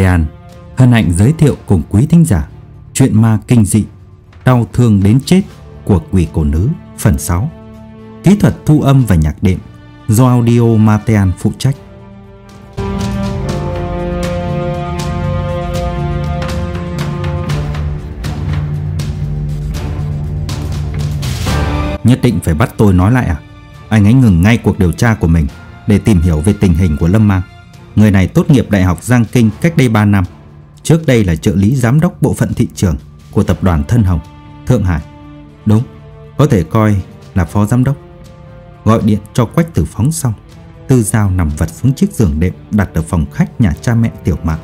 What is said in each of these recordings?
Matean hân hạnh giới thiệu cùng quý thính giả chuyện ma kinh dị đau thương đến chết của quỷ cổ nữ, phần 6 kỹ thuật thu âm và nhạc đệm do audio Matean phụ trách. Nhất định phải bắt tôi nói lại à? Anh ấy ngừng ngay cuộc điều tra của mình Để tìm hiểu về tình hình của Lâm Mang Người này tốt nghiệp Đại học Giang Kinh cách đây 3 năm. Trước đây là trợ lý giám đốc bộ phận thị trường Của tập đoàn Thân Hồng, Thượng Hải. Đúng, có thể coi là phó giám đốc. Gọi điện cho Quách Tử Phóng xong Tư Giao nằm vật xuống chiếc giường đệm đặt ở phòng khách nhà cha mẹ Tiểu mạng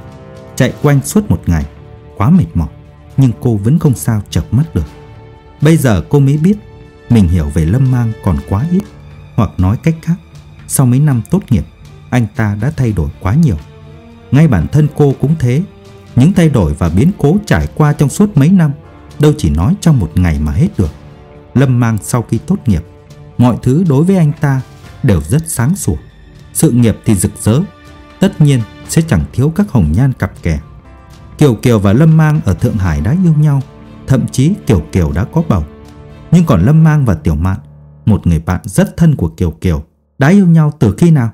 Chạy quanh suốt một ngày, quá mệt mỏi, nhưng cô vẫn không sao chợp mắt được. Bây giờ cô mới biết mình hiểu về Lâm Mang còn quá ít, hoặc nói cách khác, sau mấy năm tốt nghiệp, anh ta đã thay đổi quá nhiều. Ngay bản thân cô cũng thế, những thay đổi và biến cố trải qua trong suốt mấy năm, đâu chỉ nói trong một ngày mà hết được. Lâm Mang sau khi tốt nghiệp, mọi thứ đối với anh ta đều rất sáng sủa. Sự nghiệp thì rực rỡ, tất nhiên sẽ chẳng thiếu các hồng nhan cặp kè. Kiều Kiều và Lâm Mang ở Thượng Hải đã yêu nhau, thậm chí Kiều Kiều đã có bầu. Nhưng còn Lâm Mang và Tiểu Mạn, một người bạn rất thân của Kiều Kiều, đã yêu nhau từ khi nào?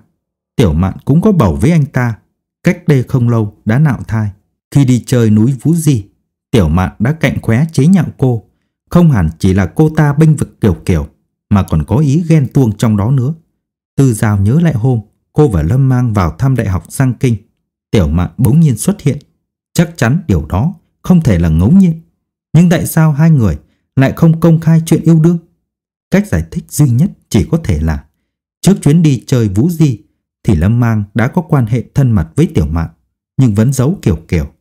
Tiểu Mạn cũng có bầu với anh ta, cách đây không lâu đã nạo thai. Khi đi chơi núi Vũ Di, Tiểu Mạn đã cạnh khóe chế nhạo cô, không hẳn chỉ là cô ta bênh vực kiểu kiểu, mà còn có ý ghen tuông trong đó nữa. Tư Giao nhớ lại hôm cô và Lâm Mang vào thăm Đại học Giang Kinh, Tiểu Mạn bỗng nhiên xuất hiện. Chắc chắn điều đó không thể là ngẫu nhiên. Nhưng tại sao hai người lại không công khai chuyện yêu đương? Cách giải thích duy nhất chỉ có thể là trước chuyến đi chơi Vũ Di thì Lâm Mang đã có quan hệ thân mật với Tiểu Mạn nhưng vẫn giấu Kiều Kiều.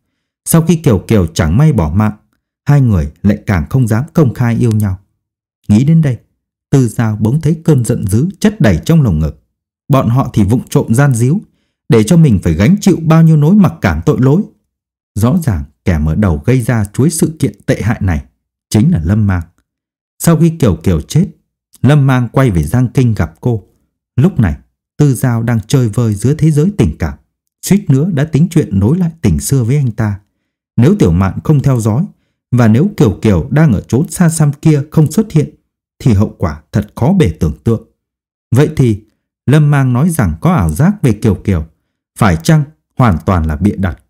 Sau khi Kiều Kiều chẳng may bỏ mạng, hai người lại càng không dám công khai yêu nhau. Nghĩ đến đây, Tư Giao bỗng thấy cơn giận dữ chất đầy trong lồng ngực. Bọn họ thì vụng trộm gian díu, để cho mình phải gánh chịu bao nhiêu nỗi mặc cảm tội lỗi. Rõ ràng kẻ mở đầu gây ra chuối sự kiện tệ hại này chính là Lâm Mang. Sau khi Kiều Kiều chết, Lâm Mang quay về Giang Kinh gặp cô. Lúc này, Tư Giao đang chơi vơi giữa thế giới tình cảm. Suýt nữa đã tính chuyện nối lại tình xưa với anh ta. Nếu Tiểu Mạn không theo dõi, và nếu Kiều Kiều đang ở chốn xa xăm kia không xuất hiện, thì hậu quả thật khó bề tưởng tượng. Vậy thì, Lâm Mang nói rằng có ảo giác về Kiều Kiều, phải chăng hoàn toàn là bịa đặt,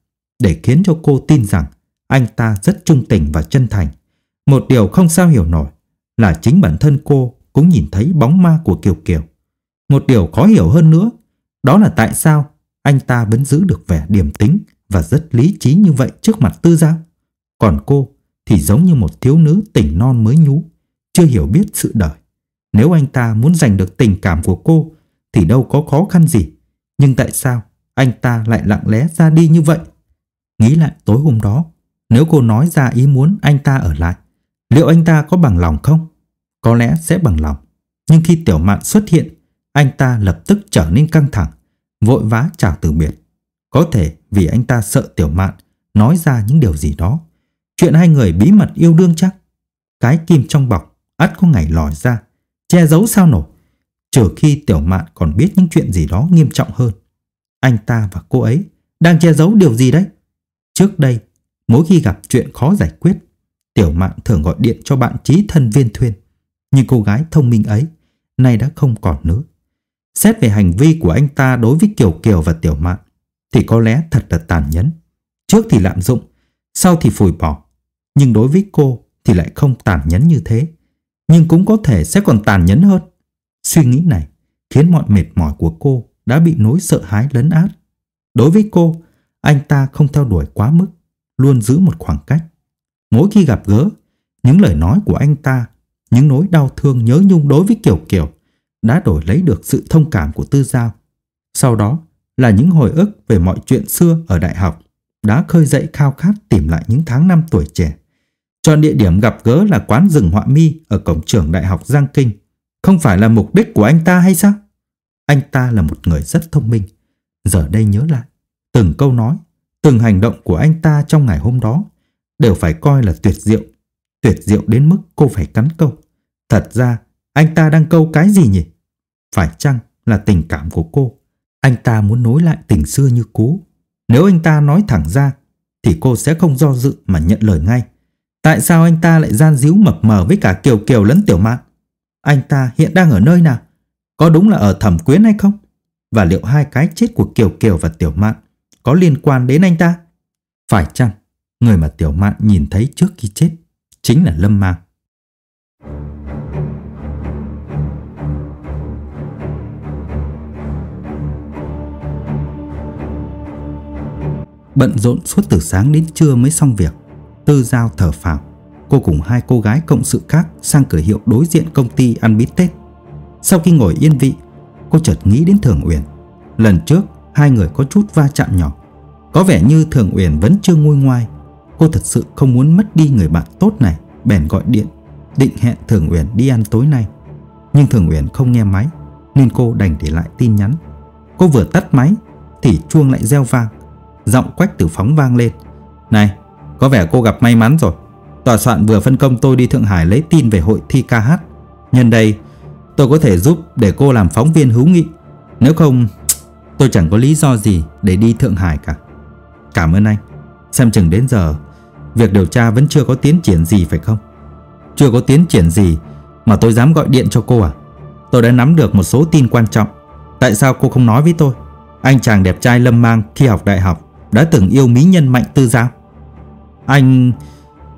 để khiến cho cô tin rằng anh ta rất trung tình và chân thành. Một điều không sao hiểu nổi là chính bản thân cô cũng nhìn thấy bóng ma của Kiều Kiều. Một điều khó hiểu hơn nữa, đó là tại sao anh ta vẫn giữ được vẻ điềm tĩnh và rất lý trí như vậy trước mặt tư giao. Còn cô thì giống như một thiếu nữ tỉnh non mới nhú, chưa hiểu biết sự đời. Nếu anh ta muốn giành được tình cảm của cô thì đâu có khó khăn gì. Nhưng tại sao anh ta lại lặng lẽ ra đi như vậy? Nghĩ lại tối hôm đó, nếu cô nói ra ý muốn anh ta ở lại, liệu anh ta có bằng lòng không? Có lẽ sẽ bằng lòng. Nhưng khi tiểu mạn xuất hiện, anh ta lập tức trở nên căng thẳng, vội vã chào từ biệt. Có thể vì anh ta sợ tiểu mạn nói ra những điều gì đó. Chuyện hai người bí mật yêu đương chắc. Cái kim trong bọc ắt có ngày lòi ra, che giấu sao nổi. Trừ khi tiểu mạn còn biết những chuyện gì đó nghiêm trọng hơn. Anh ta và cô ấy đang che giấu điều gì đấy? Trước đây, mỗi khi gặp chuyện khó giải quyết, tiểu mạn thường gọi điện cho bạn trí thân viên thuyên. Nhưng cô gái thông minh ấy nay đã không còn nữa. Xét về hành vi của anh ta đối với Kiều Kiều và Tiểu Mạn thì có lẽ thật là tàn nhẫn. Trước thì lạm dụng, sau thì phủi bỏ. Nhưng đối với cô thì lại không tàn nhẫn như thế. Nhưng cũng có thể sẽ còn tàn nhẫn hơn. Suy nghĩ này khiến mọi mệt mỏi của cô đã bị nỗi sợ hãi lấn át. Đối với cô, anh ta không theo đuổi quá mức, luôn giữ một khoảng cách. Mỗi khi gặp gỡ, những lời nói của anh ta, những nỗi đau thương nhớ nhung đối với Kiều Kiều đã đổi lấy được sự thông cảm của Tư Giao. Sau đó là những hồi ức về mọi chuyện xưa ở đại học đã khơi dậy khao khát tìm lại những tháng năm tuổi trẻ. Chọn địa điểm gặp gỡ là quán rừng họa mi ở cổng trường Đại học Giang Kinh. Không phải là mục đích của anh ta hay sao? Anh ta là một người rất thông minh. Giờ đây nhớ lại, từng câu nói, từng hành động của anh ta trong ngày hôm đó đều phải coi là tuyệt diệu. Tuyệt diệu đến mức cô phải cắn câu. Thật ra, anh ta đang câu cái gì nhỉ? Phải chăng là tình cảm của cô? Anh ta muốn nối lại tình xưa như cũ. Nếu anh ta nói thẳng ra, thì cô sẽ không do dự mà nhận lời ngay. Tại sao anh ta lại gian díu mập mờ với cả Kiều Kiều lẫn Tiểu Mạn? Anh ta hiện đang ở nơi nào? Có đúng là ở thẩm quyến hay không? Và liệu hai cái chết của Kiều Kiều và Tiểu Mạn có liên quan đến anh ta? Phải chăng người mà Tiểu Mạn nhìn thấy trước khi chết chính là Lâm Mang? Bận rộn suốt từ sáng đến trưa mới xong việc. Tư Giao thở phào. Cô cùng hai cô gái cộng sự khác sang cửa hiệu đối diện công ty ăn bít Tết. Sau khi ngồi yên vị, Cô chợt nghĩ đến Thường Uyển. Lần trước, hai người có chút va chạm nhỏ. Có vẻ như Thường Uyển vẫn chưa nguôi ngoai. Cô thật sự không muốn mất đi người bạn tốt này, Bèn gọi điện, Định hẹn Thường Uyển đi ăn tối nay. Nhưng Thường Uyển không nghe máy, Nên cô đành để lại tin nhắn. Cô vừa tắt máy, Thì chuông lại reo vang. Giọng quách tử phóng vang lên. Này, có vẻ cô gặp may mắn rồi. Tòa soạn vừa phân công tôi đi Thượng Hải lấy tin về hội thi ca hát. Nhân đây, tôi có thể giúp để cô làm phóng viên hữu nghị. Nếu không, tôi chẳng có lý do gì để đi Thượng Hải cả. Cảm ơn anh. Xem chừng đến giờ, Việc điều tra vẫn chưa có tiến triển gì phải không? Chưa có tiến triển gì Mà tôi dám gọi điện cho cô à? Tôi đã nắm được một số tin quan trọng. Tại sao cô không nói với tôi? Anh chàng đẹp trai lâm mang khi học đại học đã từng yêu mỹ nhân Mạnh Tư Giao. Anh...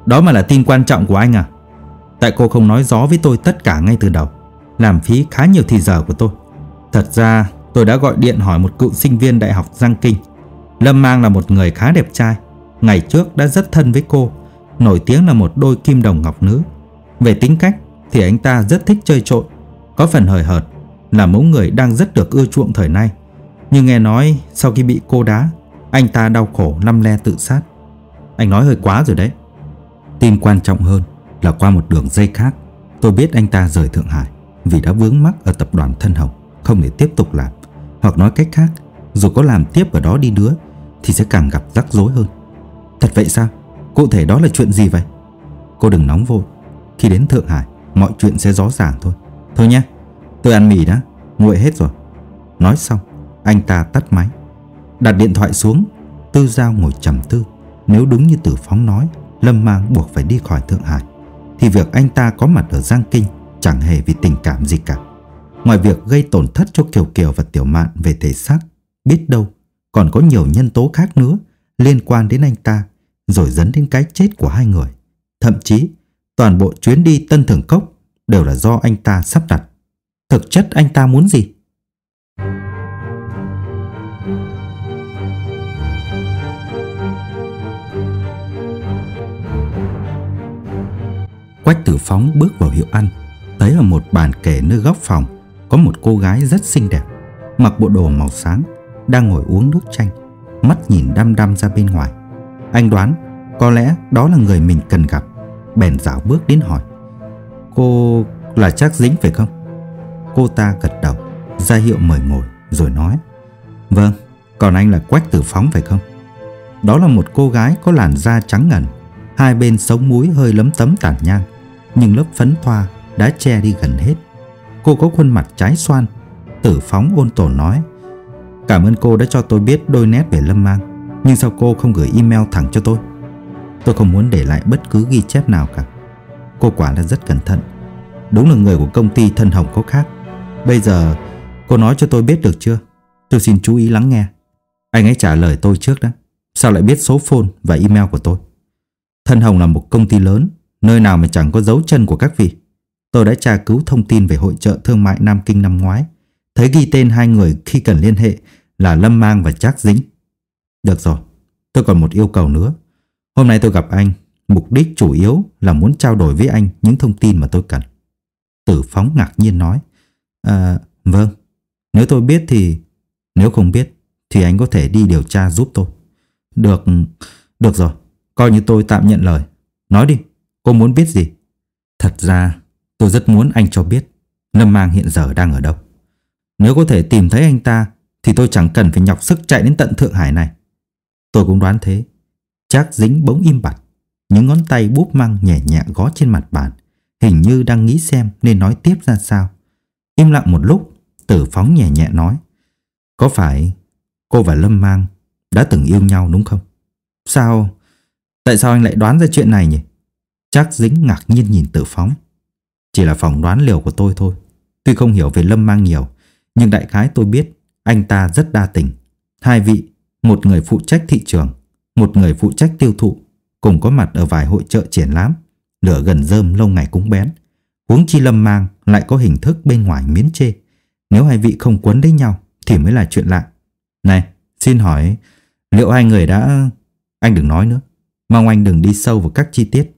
Đó mà là tin quan trọng của anh à? Tại cô không nói rõ với tôi tất cả ngay từ đầu. Làm phí khá nhiều thời giờ của tôi. Thật ra, tôi đã gọi điện hỏi một cựu sinh viên đại học Giang Kinh. Lâm Mang là một người khá đẹp trai. Ngày trước đã rất thân với cô. Nổi tiếng là một đôi kim đồng ngọc nữ. Về tính cách thì anh ta rất thích chơi trộn. Có phần hời hợt. Là mẫu người đang rất được ưa chuộng thời nay. Nhưng nghe nói sau khi bị cô đá anh ta đau khổ năm le tự sát. Anh nói hơi quá rồi đấy. Tin quan trọng hơn là qua một đường dây khác, Tôi biết anh ta rời Thượng Hải Vì đã vướng mắc ở tập đoàn Thân Hồng, Không thể tiếp tục làm. Hoặc nói cách khác, Dù có làm tiếp ở đó đi nữa Thì sẽ càng gặp rắc rối hơn. Thật vậy sao? Cụ thể đó là chuyện gì vậy? Cô đừng nóng vội. Khi đến Thượng Hải, Mọi chuyện sẽ rõ ràng thôi. Thôi nhé, Tôi ăn mì đã, Nguội hết rồi. Nói xong, Anh ta tắt máy. Đặt điện thoại xuống, Tư Giao ngồi trầm tư. Nếu đúng như Tử Phóng nói, Lâm Mang buộc phải đi khỏi Thượng Hải. Thì việc anh ta có mặt ở Giang Kinh Chẳng hề vì tình cảm gì cả. Ngoài việc gây tổn thất cho Kiều Kiều và Tiểu Mạn về thể xác, Biết đâu Còn có nhiều nhân tố khác nữa Liên quan đến anh ta, Rồi dẫn đến cái chết của hai người. Thậm chí, toàn bộ chuyến đi Tân Thường Cốc Đều là do anh ta sắp đặt. Thực chất anh ta muốn gì? Quách tử phóng bước vào hiệu ăn. Thấy ở một bàn kể nơi góc phòng Có một cô gái rất xinh đẹp Mặc bộ đồ màu sáng Đang ngồi uống nước chanh Mắt nhìn đăm đăm ra bên ngoài. Anh đoán có lẽ đó là người mình cần gặp Bèn dạo bước đến hỏi. Cô là chắc dính phải không? Cô ta gật đầu ra hiệu mời ngồi rồi nói. Vâng, còn anh là Quách Tử Phóng phải không? Đó là một cô gái có làn da trắng ngần Hai bên sống mũi hơi lấm tấm tàn nhang nhưng lớp phấn thoa đã che đi gần hết. Cô có khuôn mặt trái xoan, tử phóng ôn tồn nói. Cảm ơn cô đã cho tôi biết đôi nét về Lâm Mang, nhưng sao cô không gửi email thẳng cho tôi? Tôi không muốn để lại bất cứ ghi chép nào cả. Cô quả là rất cẩn thận. Đúng là người của công ty thân hồng có khác. Bây giờ cô nói cho tôi biết được chưa? Tôi xin chú ý lắng nghe. Anh ấy trả lời tôi trước đó. Sao lại biết số phone và email của tôi? Thân Hồng là một công ty lớn Nơi nào mà chẳng có dấu chân của các vị. Tôi đã tra cứu thông tin về hội trợ thương mại Nam Kinh năm ngoái. Thấy ghi tên hai người khi cần liên hệ Là Lâm Mang và Trác Dính. Được rồi, Tôi còn một yêu cầu nữa. Hôm nay tôi gặp anh, Mục đích chủ yếu là muốn trao đổi với anh Những thông tin mà tôi cần. Tử Phóng ngạc nhiên nói À vâng Nếu tôi biết thì, Nếu không biết Thì anh có thể đi điều tra giúp tôi. Được Được rồi, Coi như tôi tạm nhận lời. Nói đi. Cô muốn biết gì? Thật ra tôi rất muốn anh cho biết Lâm Mang hiện giờ đang ở đâu. Nếu có thể tìm thấy anh ta thì tôi chẳng cần phải nhọc sức chạy đến tận Thượng Hải này. Tôi cũng đoán thế. Chắc dính bỗng im bặt. Những ngón tay búp măng nhẹ nhẹ gõ trên mặt bàn. Hình như đang nghĩ xem nên nói tiếp ra sao. Im lặng một lúc, tử phóng nhẹ nhẹ nói. Có phải cô và Lâm Mang đã từng yêu nhau đúng không? Sao? Tại sao anh lại đoán ra chuyện này nhỉ? Chắc dính ngạc nhiên nhìn tử phóng. Chỉ là phỏng đoán liều của tôi thôi. Tuy không hiểu về Lâm Mang nhiều, nhưng đại khái tôi biết anh ta rất đa tình. Hai vị, một người phụ trách thị trường, một người phụ trách tiêu thụ, cùng có mặt ở vài hội trợ triển lãm, lửa gần rơm lâu ngày cũng bén. Huống chi Lâm Mang lại có hình thức bên ngoài miến chê. Nếu hai vị không quấn lấy nhau thì mới là chuyện lạ. Này, xin hỏi, liệu hai người đã... Anh đừng nói nữa. Mong anh đừng đi sâu vào các chi tiết.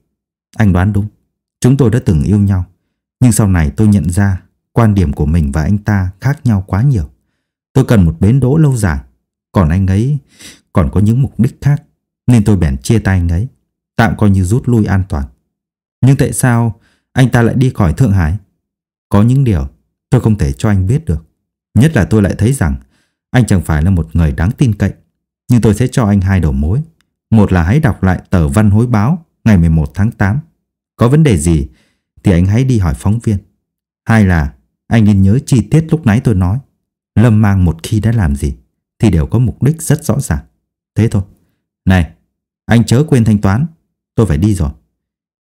Anh đoán đúng. Chúng tôi đã từng yêu nhau. Nhưng sau này tôi nhận ra quan điểm của mình và anh ta khác nhau quá nhiều. Tôi cần một bến đỗ lâu dài. Còn anh ấy còn có những mục đích khác. Nên tôi bèn chia tay anh ấy. Tạm coi như rút lui an toàn. Nhưng tại sao anh ta lại đi khỏi Thượng Hải? Có những điều tôi không thể cho anh biết được. Nhất là tôi lại thấy rằng anh chẳng phải là một người đáng tin cậy. Nhưng tôi sẽ cho anh hai đầu mối. Một là hãy đọc lại tờ văn hối báo ngày 11 tháng 8. Có vấn đề gì thì anh hãy đi hỏi phóng viên. Hai là anh nên nhớ chi tiết lúc nãy tôi nói. Lâm mang một khi đã làm gì thì đều có mục đích rất rõ ràng. Thế thôi. Này, anh chớ quên thanh toán. Tôi phải đi rồi.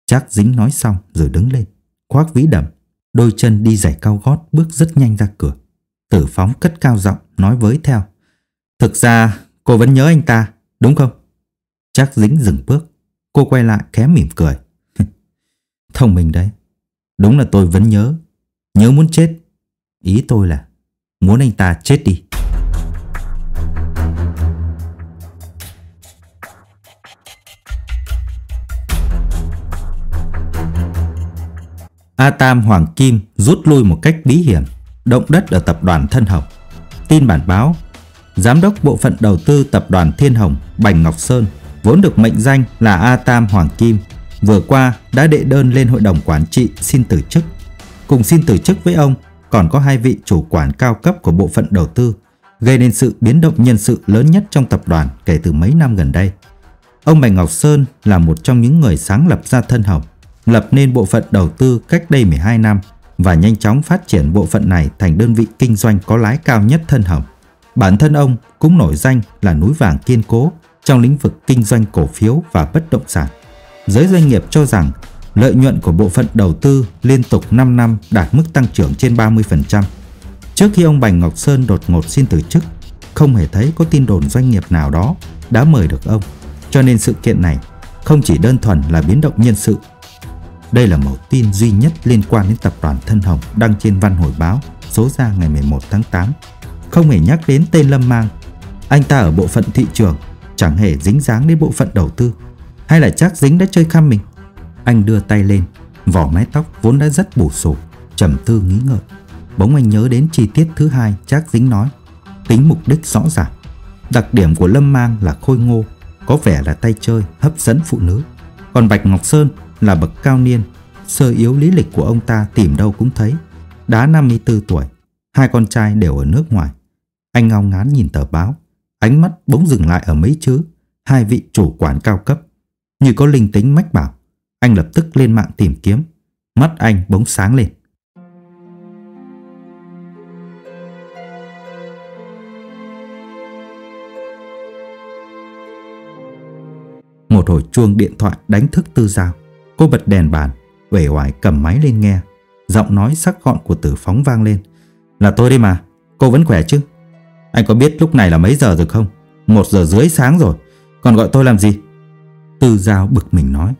Chắc dính nói xong rồi đứng lên, khoác ví đầm, đôi chân đi giày cao gót bước rất nhanh ra cửa. Tử phóng cất cao giọng nói với theo. Thực ra cô vẫn nhớ anh ta, đúng không? Chắc dính dừng bước. Cô quay lại khẽ mỉm cười. Thông minh đấy. Đúng là tôi vẫn nhớ. Nhớ muốn chết. Ý tôi là muốn anh ta chết đi. A Tam Hoàng Kim rút lui một cách bí hiểm, động đất ở tập đoàn Thân Hồng. Tin bản báo, Giám đốc bộ phận đầu tư tập đoàn Thiên Hồng Bành Ngọc Sơn vốn được mệnh danh là A Tam Hoàng Kim vừa qua đã đệ đơn lên hội đồng quản trị xin từ chức. Cùng xin từ chức với ông còn có hai vị chủ quản cao cấp của bộ phận đầu tư, gây nên sự biến động nhân sự lớn nhất trong tập đoàn kể từ mấy năm gần đây. Ông Bành Ngọc Sơn là một trong những người sáng lập ra Thân Hồng, lập nên bộ phận đầu tư cách đây 12 năm và nhanh chóng phát triển bộ phận này thành đơn vị kinh doanh có lãi cao nhất Thân Hồng. Bản thân ông cũng nổi danh là núi vàng kiên cố trong lĩnh vực kinh doanh cổ phiếu và bất động sản. Giới doanh nghiệp cho rằng lợi nhuận của bộ phận đầu tư liên tục 5 năm đạt mức tăng trưởng trên 30%. Trước khi ông Bành Ngọc Sơn đột ngột xin từ chức, không hề thấy có tin đồn doanh nghiệp nào đó đã mời được ông. Cho nên sự kiện này không chỉ đơn thuần là biến động nhân sự. Đây là một tin duy nhất liên quan đến tập đoàn Thân Hồng đăng trên văn hồi báo số ra ngày 11 tháng 8. Không hề nhắc đến tên Lâm Mang. Anh ta ở bộ phận thị trường chẳng hề dính dáng đến bộ phận đầu tư. Hay là chắc dính đã chơi khăm mình? Anh đưa tay lên, vỏ mái tóc vốn đã rất bù sổ, trầm tư nghĩ ngợi. Bỗng anh nhớ đến chi tiết thứ hai chắc dính nói, tính mục đích rõ ràng. Đặc điểm của Lâm Mang là khôi ngô, có vẻ là tay chơi, hấp dẫn phụ nữ. Còn Bạch Ngọc Sơn là bậc cao niên, sơ yếu lý lịch của ông ta tìm đâu cũng thấy. Đã 54 tuổi, hai con trai đều ở nước ngoài. Anh ngao ngán nhìn tờ báo, ánh mắt bỗng dừng lại ở mấy chữ, hai vị chủ quản cao cấp. Như có linh tính mách bảo, anh lập tức lên mạng tìm kiếm. Mắt anh bỗng sáng lên. Một hồi chuông điện thoại đánh thức tư giao. Cô bật đèn bàn, uể oải cầm máy lên nghe. Giọng nói sắc gọn của tử phóng vang lên. Là tôi đây mà, cô vẫn khỏe chứ? Anh có biết lúc này là mấy giờ rồi không? Một giờ rưỡi sáng rồi, còn gọi tôi làm gì? Tư Giao bực mình nói.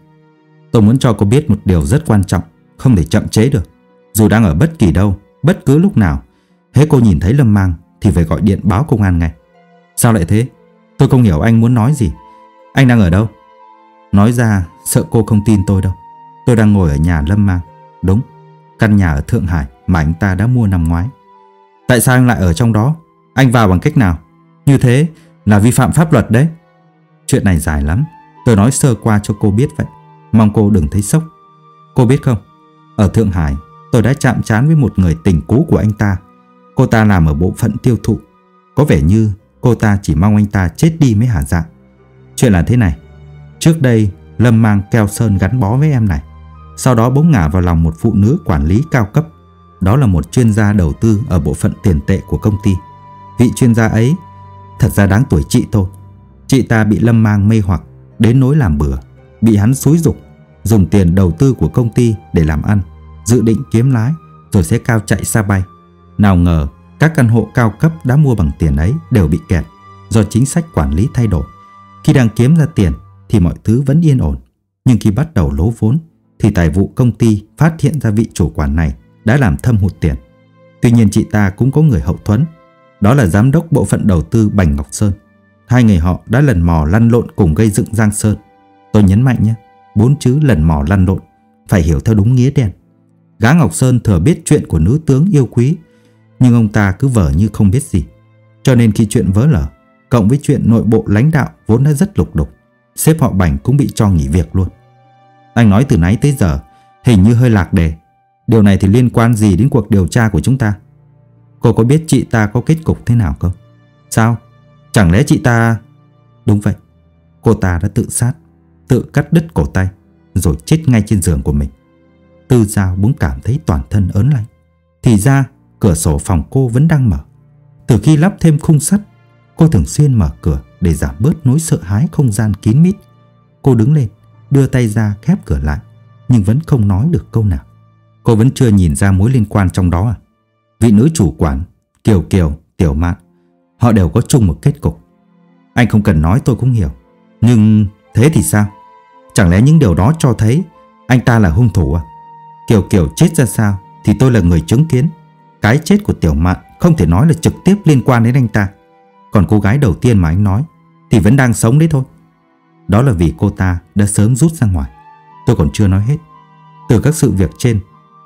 Tôi muốn cho cô biết một điều rất quan trọng, không thể chậm chế được. Dù đang ở bất kỳ đâu, bất cứ lúc nào, hễ cô nhìn thấy Lâm Mang thì phải gọi điện báo công an ngay. Sao lại thế? Tôi không hiểu anh muốn nói gì. Anh đang ở đâu? Nói ra sợ cô không tin tôi đâu. Tôi đang ngồi ở nhà Lâm Mang. Đúng, căn nhà ở Thượng Hải mà anh ta đã mua năm ngoái. Tại sao anh lại ở trong đó? Anh vào bằng cách nào? Như thế là vi phạm pháp luật đấy. Chuyện này dài lắm. Tôi nói sơ qua cho cô biết vậy. Mong cô đừng thấy sốc. Cô biết không? Ở Thượng Hải, tôi đã chạm trán với một người tình cũ của anh ta. Cô ta làm ở bộ phận tiêu thụ. Có vẻ như cô ta chỉ mong anh ta chết đi mới hả dạ. Chuyện là thế này. Trước đây, Lâm mang keo sơn gắn bó với em này. Sau đó bỗng ngả vào lòng một phụ nữ quản lý cao cấp. Đó là một chuyên gia đầu tư ở bộ phận tiền tệ của công ty. Vị chuyên gia ấy thật ra đáng tuổi chị thôi. Chị ta bị Lâm Mang mê hoặc đến nỗi làm bừa, bị hắn xúi dục, dùng tiền đầu tư của công ty để làm ăn, dự định kiếm lái rồi sẽ cao chạy xa bay. Nào ngờ các căn hộ cao cấp đã mua bằng tiền ấy đều bị kẹt do chính sách quản lý thay đổi. Khi đang kiếm ra tiền thì mọi thứ vẫn yên ổn, nhưng khi bắt đầu lố vốn thì tài vụ công ty phát hiện ra vị chủ quản này đã làm thâm hụt tiền. Tuy nhiên chị ta cũng có người hậu thuẫn, đó là giám đốc bộ phận đầu tư Bành Ngọc Sơn. Hai người họ đã lần mò lăn lộn cùng gây dựng Giang Sơn. Tôi nhấn mạnh nhé, bốn chữ lần mò lăn lộn, phải hiểu theo đúng nghĩa đen. Gã Ngọc Sơn thừa biết chuyện của nữ tướng yêu quý, nhưng ông ta cứ vờ như không biết gì. Cho nên khi chuyện vỡ lở, cộng với chuyện nội bộ lãnh đạo vốn đã rất lục đục, sếp họ Bành cũng bị cho nghỉ việc luôn. Anh nói từ nãy tới giờ, hình như hơi lạc đề. Điều này thì liên quan gì đến cuộc điều tra của chúng ta? Cô có biết chị ta có kết cục thế nào không? Sao? Chẳng lẽ chị ta... Đúng vậy, cô ta đã tự sát, tự cắt đứt cổ tay, rồi chết ngay trên giường của mình. Tư Giao bỗng cảm thấy toàn thân ớn lạnh. Thì ra, cửa sổ phòng cô vẫn đang mở. Từ khi lắp thêm khung sắt, cô thường xuyên mở cửa để giảm bớt nỗi sợ hãi không gian kín mít. Cô đứng lên, đưa tay ra khép cửa lại, nhưng vẫn không nói được câu nào. Cô vẫn chưa nhìn ra mối liên quan trong đó à? Vị nữ chủ quản, Kiều Kiều, Tiểu Mạn, họ đều có chung một kết cục. Anh không cần nói tôi cũng hiểu. Nhưng thế thì sao? Chẳng lẽ những điều đó cho thấy anh ta là hung thủ à? Kiều Kiều chết ra sao thì tôi là người chứng kiến. Cái chết của Tiểu Mạn không thể nói là trực tiếp liên quan đến anh ta. Còn cô gái đầu tiên mà anh nói thì vẫn đang sống đấy thôi. Đó là vì cô ta đã sớm rút ra ngoài. Tôi còn chưa nói hết. Từ các sự việc trên,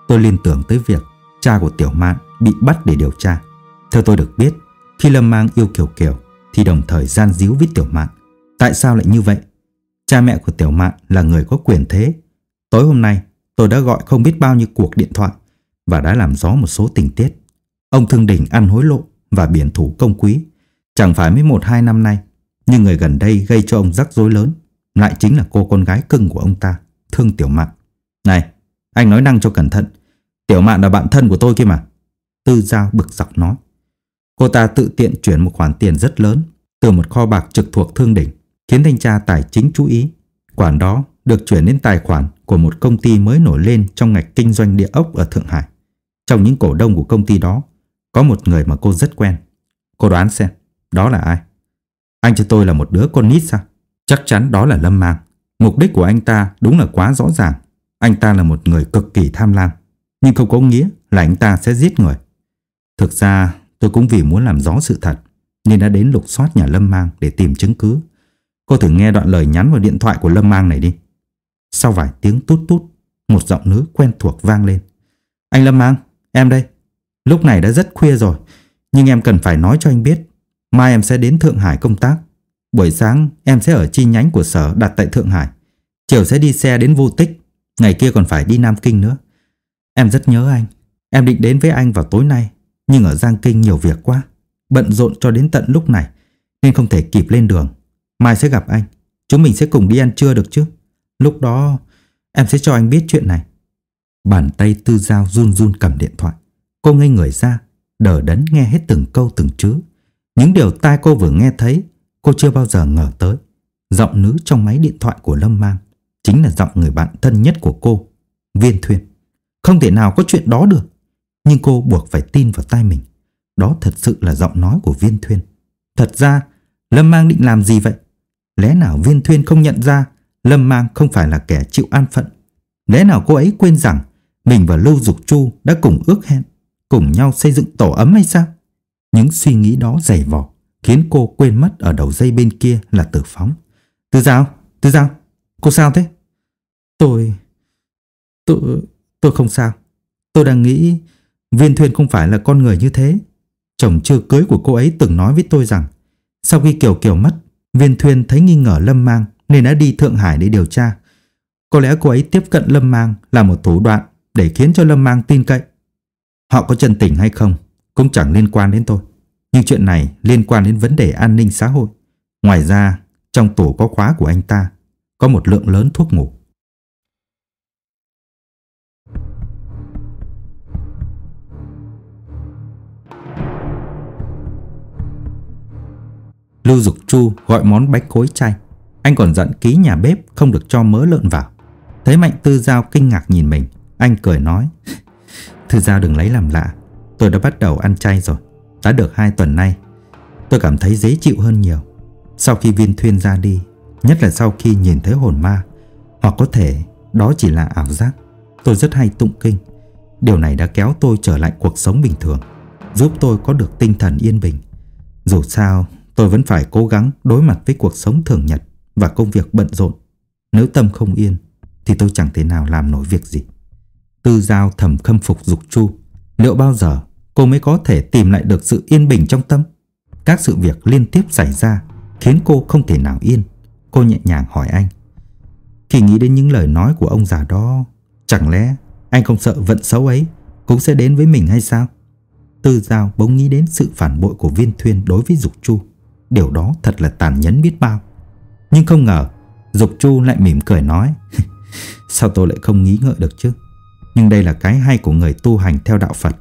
tôi liên tưởng tới việc cha của Tiểu Mạn bị bắt để điều tra. Theo tôi được biết, khi Lâm Mang yêu Kiều Kiều thì đồng thời gian díu với Tiểu Mạn. Tại sao lại như vậy? Cha mẹ của Tiểu Mạn là người có quyền thế. Tối hôm nay, tôi đã gọi không biết bao nhiêu cuộc điện thoại và đã làm rõ một số tình tiết. Ông Thương Đình ăn hối lộ và biển thủ công quý. Chẳng phải mới một hai năm nay, nhưng người gần đây gây cho ông rắc rối lớn lại chính là cô con gái cưng của ông ta, Thương Tiểu Mạn. Này, anh nói năng cho cẩn thận. Tiểu Mạn là bạn thân của tôi kia mà. Tư Giao bực dọc nói. Cô ta tự tiện chuyển một khoản tiền rất lớn từ một kho bạc trực thuộc Thương Đỉnh, khiến thanh tra tài chính chú ý. Khoản đó được chuyển đến tài khoản của một công ty mới nổi lên trong ngạch kinh doanh địa ốc ở Thượng Hải. Trong những cổ đông của công ty đó, có một người mà cô rất quen. Cô đoán xem, đó là ai? Anh cho tôi là một đứa con nít sao? Chắc chắn đó là Lâm Mang. Mục đích của anh ta đúng là quá rõ ràng. Anh ta là một người cực kỳ tham lam, nhưng không có nghĩa là anh ta sẽ giết người. Thực ra, tôi cũng vì muốn làm rõ sự thật, nên đã đến lục soát nhà Lâm Mang để tìm chứng cứ. Cô thử nghe đoạn lời nhắn vào điện thoại của Lâm Mang này đi. Sau vài tiếng tút tút, một giọng nữ quen thuộc vang lên. Anh Lâm Mang, em đây. Lúc này đã rất khuya rồi, nhưng em cần phải nói cho anh biết. Mai em sẽ đến Thượng Hải công tác. Buổi sáng em sẽ ở chi nhánh của sở đặt tại Thượng Hải. Chiều sẽ đi xe đến Vô Tích. Ngày kia còn phải đi Nam Kinh nữa. Em rất nhớ anh. Em định đến với anh vào tối nay. Nhưng ở Giang Kinh nhiều việc quá. Bận rộn cho đến tận lúc này. Nên không thể kịp lên đường. Mai sẽ gặp anh. Chúng mình sẽ cùng đi ăn trưa được chứ. Lúc đó em sẽ cho anh biết chuyện này. Bàn tay tư dao run run cầm điện thoại. Cô ngây người ra, đờ đẫn nghe hết từng câu từng chữ. Những điều tai cô vừa nghe thấy, cô chưa bao giờ ngờ tới. Giọng nữ trong máy điện thoại của Lâm Mang chính là giọng người bạn thân nhất của cô, Viên Thuyên. Không thể nào có chuyện đó được. Nhưng cô buộc phải tin vào tai mình. Đó thật sự là giọng nói của Viên Thuyên. Thật ra, Lâm Mang định làm gì vậy? Lẽ nào Viên Thuyên không nhận ra Lâm Mang không phải là kẻ chịu an phận? Lẽ nào cô ấy quên rằng mình và Lưu Dục Chu đã cùng ước hẹn, cùng nhau xây dựng tổ ấm hay sao? Những suy nghĩ đó dày vò, khiến cô quên mất ở đầu dây bên kia là tử phóng. Từ Giao, Từ Giao, cô sao thế? Tôi... Tôi tôi không sao. Tôi đang nghĩ Viên Thuyên không phải là con người như thế. Chồng chưa cưới của cô ấy từng nói với tôi rằng sau khi Kiều Kiều mất, Viên Thuyên thấy nghi ngờ Lâm Mang nên đã đi Thượng Hải để điều tra. Có lẽ cô ấy tiếp cận Lâm Mang là một thủ đoạn để khiến cho Lâm Mang tin cậy. Họ có chân tình hay không cũng chẳng liên quan đến tôi. Nhưng chuyện này liên quan đến vấn đề an ninh xã hội. Ngoài ra, trong tủ có khóa của anh ta có một lượng lớn thuốc ngủ. Lưu Dục Chu gọi món bánh cối chay. Anh còn dặn ký nhà bếp không được cho mỡ lợn vào. Thấy Mạnh Tư Giao kinh ngạc nhìn mình, anh cười nói. Thư Giao đừng lấy làm lạ, tôi đã bắt đầu ăn chay rồi. Đã được hai tuần nay, tôi cảm thấy dễ chịu hơn nhiều. Sau khi viên thuyên ra đi, nhất là sau khi nhìn thấy hồn ma, hoặc có thể đó chỉ là ảo giác. Tôi rất hay tụng kinh. Điều này đã kéo tôi trở lại cuộc sống bình thường, giúp tôi có được tinh thần yên bình. Dù sao, tôi vẫn phải cố gắng đối mặt với cuộc sống thường nhật và công việc bận rộn. Nếu tâm không yên, thì tôi chẳng thể nào làm nổi việc gì. Tư Giao thầm khâm phục Dục Chu. Liệu bao giờ cô mới có thể tìm lại được sự yên bình trong tâm? Các sự việc liên tiếp xảy ra khiến cô không thể nào yên. Cô nhẹ nhàng hỏi anh. Khi nghĩ đến những lời nói của ông già đó, chẳng lẽ anh không sợ vận xấu ấy cũng sẽ đến với mình hay sao? Tư Giao bỗng nghĩ đến sự phản bội của Viên Thuyên đối với Dục Chu. Điều đó thật là tàn nhẫn biết bao. Nhưng không ngờ, Dục Chu lại mỉm cười nói Sao tôi lại không nghĩ ngợi được chứ? Nhưng đây là cái hay của người tu hành theo đạo Phật.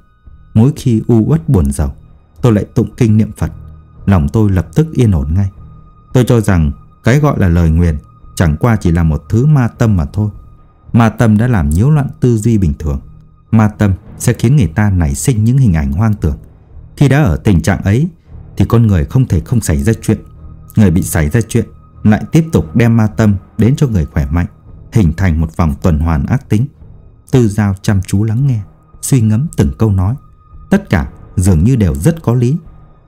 Mỗi khi u uất buồn giàu, tôi lại tụng kinh niệm Phật. Lòng tôi lập tức yên ổn ngay. Tôi cho rằng cái gọi là lời nguyền chẳng qua chỉ là một thứ ma tâm mà thôi. Ma tâm đã làm nhiễu loạn tư duy bình thường. Ma tâm sẽ khiến người ta nảy sinh những hình ảnh hoang tưởng. Khi đã ở tình trạng ấy thì con người không thể không xảy ra chuyện. Người bị xảy ra chuyện lại tiếp tục đem ma tâm đến cho người khỏe mạnh, hình thành một vòng tuần hoàn ác tính. Tư Giao chăm chú lắng nghe, suy ngẫm từng câu nói. Tất cả dường như đều rất có lý.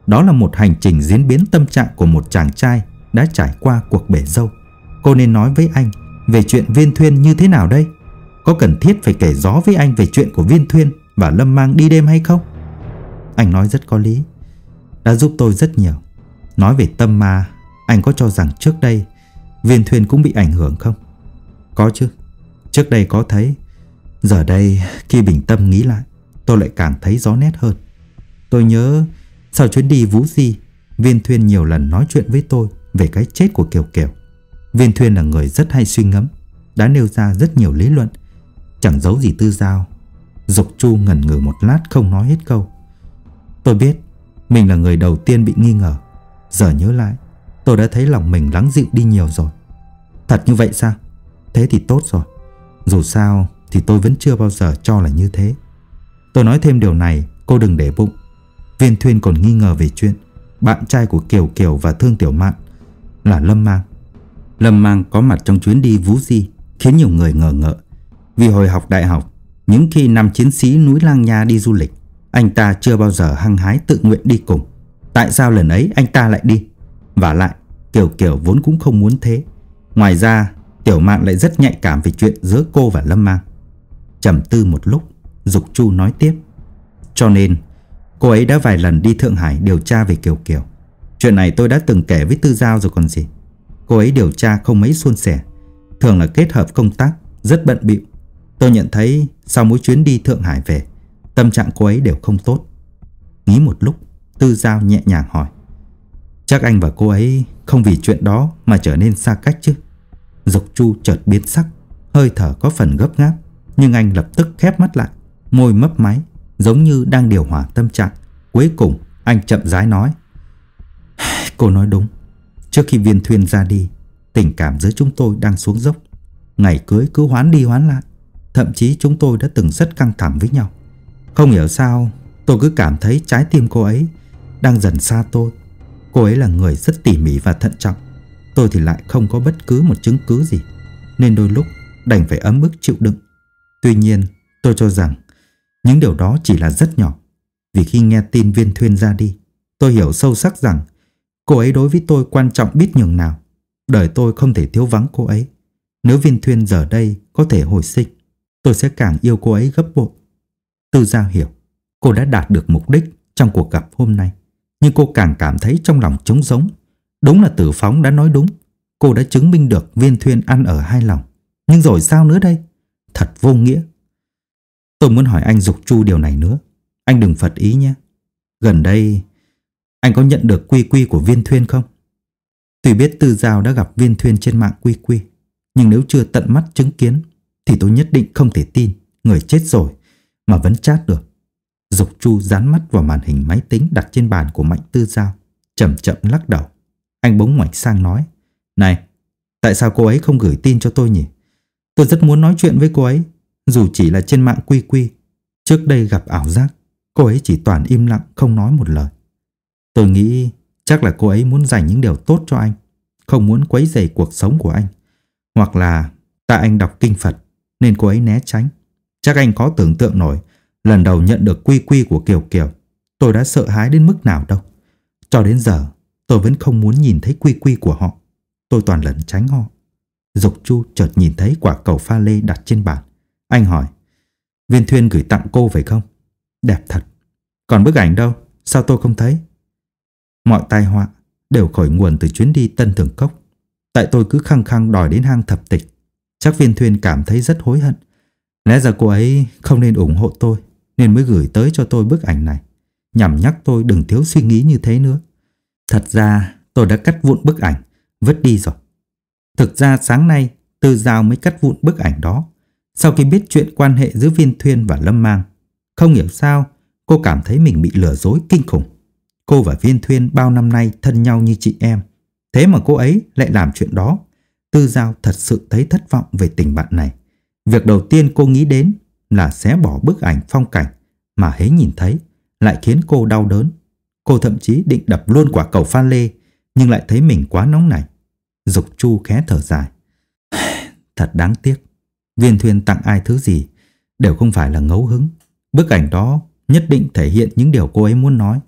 Đó là một hành trình diễn biến tâm trạng của một chàng trai đã trải qua cuộc bể dâu. Cô nên nói với anh về chuyện Viên Thuyên như thế nào đây? Có cần thiết phải kể gió với anh về chuyện của Viên Thuyên và Lâm Mang đi đêm hay không? Anh nói rất có lý. Đã giúp tôi rất nhiều. Nói về tâm ma, anh có cho rằng trước đây Viên thuyền cũng bị ảnh hưởng không? Có chứ. Trước đây có thấy. Giờ đây khi bình tâm nghĩ lại, tôi lại càng thấy rõ nét hơn. Tôi nhớ sau chuyến đi Vũ Di, Viên Thuyên nhiều lần nói chuyện với tôi về cái chết của Kiều Kiều. Viên Thuyên là người rất hay suy ngẫm, đã nêu ra rất nhiều lý luận, chẳng giấu gì tư giao. Dục Chu ngẩn ngừ một lát không nói hết câu. Tôi biết mình là người đầu tiên bị nghi ngờ. Giờ nhớ lại, tôi đã thấy lòng mình lắng dịu đi nhiều rồi. Thật như vậy sao? Thế thì tốt rồi. Dù sao thì tôi vẫn chưa bao giờ cho là như thế. Tôi nói thêm điều này, cô đừng để bụng. Viên Thuyên còn nghi ngờ về chuyện bạn trai của Kiều Kiều và Thương Tiểu Mạn là Lâm Mang. Lâm Mang có mặt trong chuyến đi Vũ Di khiến nhiều người ngờ ngợ. Vì hồi học đại học, những khi năm chiến sĩ núi Lang Nha đi du lịch, anh ta chưa bao giờ hăng hái tự nguyện đi cùng. Tại sao lần ấy anh ta lại đi? Và lại, Kiều Kiều vốn cũng không muốn thế. Ngoài ra, Tiểu Mạn lại rất nhạy cảm về chuyện giữa cô và Lâm Mang. trầm tư một lúc, Dục Chu nói tiếp. Cho nên, cô ấy đã vài lần đi Thượng Hải điều tra về Kiều Kiều. Chuyện này tôi đã từng kể với Tư Giao rồi còn gì. Cô ấy điều tra không mấy suôn sẻ, thường là kết hợp công tác, rất bận bịu. Tôi nhận thấy sau mỗi chuyến đi Thượng Hải về, tâm trạng cô ấy đều không tốt. Nghĩ một lúc, Tư Giao nhẹ nhàng hỏi. Chắc anh và cô ấy không vì chuyện đó mà trở nên xa cách chứ. Dục Chu chợt biến sắc, hơi thở có phần gấp gáp, nhưng anh lập tức khép mắt lại, môi mấp máy, giống như đang điều hòa tâm trạng. Cuối cùng, anh chậm rãi nói. Cô nói đúng, trước khi viên thuyền ra đi, tình cảm giữa chúng tôi đang xuống dốc. Ngày cưới cứ hoán đi hoán lại, thậm chí chúng tôi đã từng rất căng thẳng với nhau. Không hiểu sao, tôi cứ cảm thấy trái tim cô ấy đang dần xa tôi. Cô ấy là người rất tỉ mỉ và thận trọng. Tôi thì lại không có bất cứ một chứng cứ gì Nên đôi lúc đành phải ấm ức chịu đựng. Tuy nhiên tôi cho rằng Những điều đó chỉ là rất nhỏ. Vì khi nghe tin viên thuyên ra đi Tôi hiểu sâu sắc rằng Cô ấy đối với tôi quan trọng biết nhường nào. Đời tôi không thể thiếu vắng cô ấy. Nếu viên thuyên giờ đây có thể hồi sinh Tôi sẽ càng yêu cô ấy gấp bội. Tư Giao hiểu Cô đã đạt được mục đích trong cuộc gặp hôm nay Nhưng cô càng cảm thấy trong lòng trống rỗng. Đúng là tử phóng đã nói đúng. Cô đã chứng minh được viên thuyên ăn ở hai lòng. Nhưng rồi sao nữa đây? Thật vô nghĩa. Tôi muốn hỏi anh Dục Chu điều này nữa. Anh đừng phật ý nhé. Gần đây, anh có nhận được quy quy của viên thuyên không? Tuy biết Tư Giao đã gặp viên thuyên trên mạng quy quy, nhưng nếu chưa tận mắt chứng kiến, thì tôi nhất định không thể tin người chết rồi mà vẫn chat được. Dục Chu dán mắt vào màn hình máy tính đặt trên bàn của Mạnh Tư Giao, chậm chậm lắc đầu. Anh bỗng ngoảnh sang nói Này, tại sao cô ấy không gửi tin cho tôi nhỉ? Tôi rất muốn nói chuyện với cô ấy Dù chỉ là trên mạng quy quy Trước đây gặp ảo giác Cô ấy chỉ toàn im lặng không nói một lời Tôi nghĩ chắc là cô ấy muốn dành những điều tốt cho anh Không muốn quấy rầy cuộc sống của anh Hoặc là tại anh đọc kinh Phật Nên cô ấy né tránh Chắc anh có tưởng tượng nổi, Lần đầu nhận được quy quy của Kiều Kiều, Tôi đã sợ hãi đến mức nào đâu. Cho đến giờ, tôi vẫn không muốn nhìn thấy quy quy của họ. Tôi toàn lẩn tránh họ. Dục Chu chợt nhìn thấy quả cầu pha lê đặt trên bàn. Anh hỏi, Viên Thuyên gửi tặng cô phải không? Đẹp thật. Còn bức ảnh đâu? Sao tôi không thấy? Mọi tai họa đều khởi nguồn từ chuyến đi Tân Thường Cốc. Tại tôi cứ khăng khăng đòi đến hang thập tịch, Chắc Viên Thuyên cảm thấy rất hối hận. Lẽ ra cô ấy không nên ủng hộ tôi, Nên mới gửi tới cho tôi bức ảnh này. Nhằm nhắc tôi đừng thiếu suy nghĩ như thế nữa. Thật ra, tôi đã cắt vụn bức ảnh, Vứt đi rồi. Thực ra, sáng nay, Tư Giao mới cắt vụn bức ảnh đó. Sau khi biết chuyện quan hệ giữa Viên Thuyên và Lâm Mang, Không hiểu sao, Cô cảm thấy mình bị lừa dối kinh khủng. Cô và Viên Thuyên bao năm nay thân nhau như chị em. Thế mà cô ấy lại làm chuyện đó. Tư Giao thật sự thấy thất vọng về tình bạn này. Việc đầu tiên cô nghĩ đến là xé bỏ bức ảnh phong cảnh mà hế nhìn thấy lại khiến cô đau đớn. Cô thậm chí định đập luôn quả cầu pha lê, nhưng lại thấy mình quá nóng nảy. Dục chu khé thở dài. Thật đáng tiếc. Viên thuyền tặng ai thứ gì đều không phải là ngẫu hứng. Bức ảnh đó nhất định thể hiện những điều cô ấy muốn nói.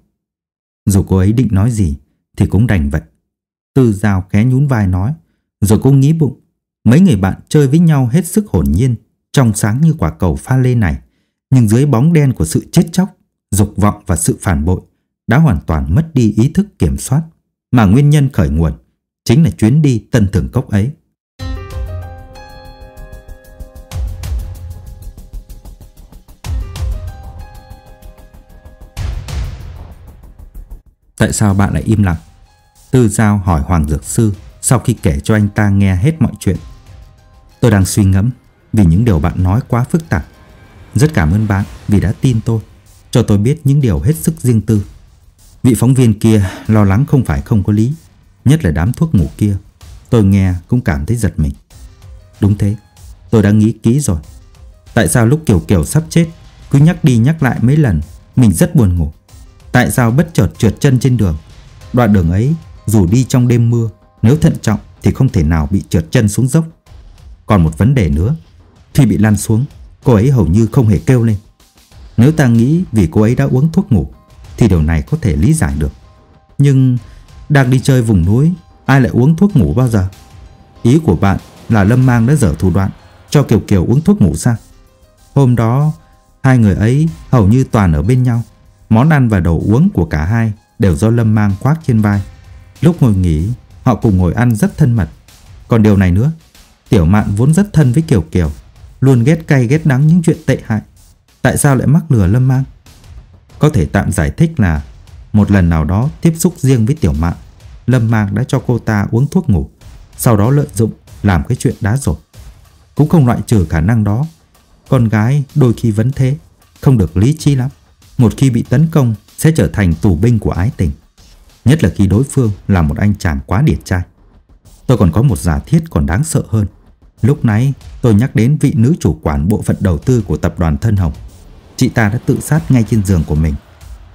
Dù cô ấy định nói gì thì cũng đành vậy. Tư Giao khé nhún vai nói, rồi cô nghĩ bụng Mấy người bạn chơi với nhau hết sức hồn nhiên, trong sáng như quả cầu pha lê này, nhưng dưới bóng đen của sự chết chóc, dục vọng và sự phản bội đã hoàn toàn mất đi ý thức kiểm soát, mà nguyên nhân khởi nguồn chính là chuyến đi tân thường cốc ấy. Tại sao bạn lại im lặng? Tư Giao hỏi Hoàng Dược Sư sau khi kể cho anh ta nghe hết mọi chuyện. Tôi đang suy ngẫm vì những điều bạn nói quá phức tạp. Rất cảm ơn bạn vì đã tin tôi, cho tôi biết những điều hết sức riêng tư. Vị phóng viên kia lo lắng không phải không có lý, nhất là đám thuốc ngủ kia. Tôi nghe cũng cảm thấy giật mình. Đúng thế, tôi đã nghĩ kỹ rồi. Tại sao lúc Kiều Kiều sắp chết, cứ nhắc đi nhắc lại mấy lần, mình rất buồn ngủ. Tại sao bất chợt trượt chân trên đường? Đoạn đường ấy, dù đi trong đêm mưa, nếu thận trọng thì không thể nào bị trượt chân xuống dốc. Còn một vấn đề nữa, khi bị lăn xuống, cô ấy hầu như không hề kêu lên. Nếu ta nghĩ vì cô ấy đã uống thuốc ngủ, thì điều này có thể lý giải được. Nhưng đang đi chơi vùng núi, ai lại uống thuốc ngủ bao giờ? Ý của bạn là Lâm Mang đã dở thủ đoạn cho Kiều Kiều uống thuốc ngủ sao? Hôm đó, hai người ấy hầu như toàn ở bên nhau. Món ăn và đồ uống của cả hai đều do Lâm Mang khoác trên vai. Lúc ngồi nghỉ, họ cùng ngồi ăn rất thân mật. Còn điều này nữa, Tiểu Mạn vốn rất thân với Kiều Kiều, luôn ghét cay ghét đắng những chuyện tệ hại. Tại sao lại mắc lừa Lâm Mang? Có thể tạm giải thích là một lần nào đó tiếp xúc riêng với Tiểu Mạn, Lâm Mang đã cho cô ta uống thuốc ngủ, sau đó lợi dụng làm cái chuyện đá rồi. Cũng không loại trừ khả năng đó. Con gái đôi khi vẫn thế, không được lý trí lắm. Một khi bị tấn công sẽ trở thành tù binh của ái tình. Nhất là khi đối phương là một anh chàng quá điển trai. Tôi còn có một giả thiết còn đáng sợ hơn. Lúc nãy tôi nhắc đến vị nữ chủ quản bộ phận đầu tư của tập đoàn Thân Hồng. Chị ta đã tự sát ngay trên giường của mình.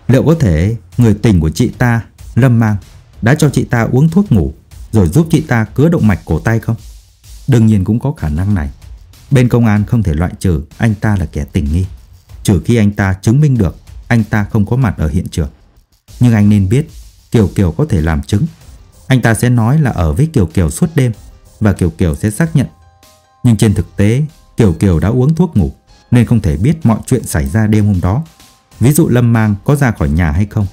Liệu có thể người tình của chị ta, Lâm Mang, đã cho chị ta uống thuốc ngủ rồi giúp chị ta cứa động mạch cổ tay không? Đương nhiên cũng có khả năng này. Bên công an không thể loại trừ anh ta là kẻ tình nghi. Trừ khi anh ta chứng minh được anh ta không có mặt ở hiện trường. Nhưng anh nên biết Kiều Kiều có thể làm chứng anh ta sẽ nói là ở với Kiều Kiều suốt đêm và Kiều Kiều sẽ xác nhận. Nhưng trên thực tế, Kiều Kiều đã uống thuốc ngủ nên không thể biết mọi chuyện xảy ra đêm hôm đó. Ví dụ Lâm Mang có ra khỏi nhà hay không.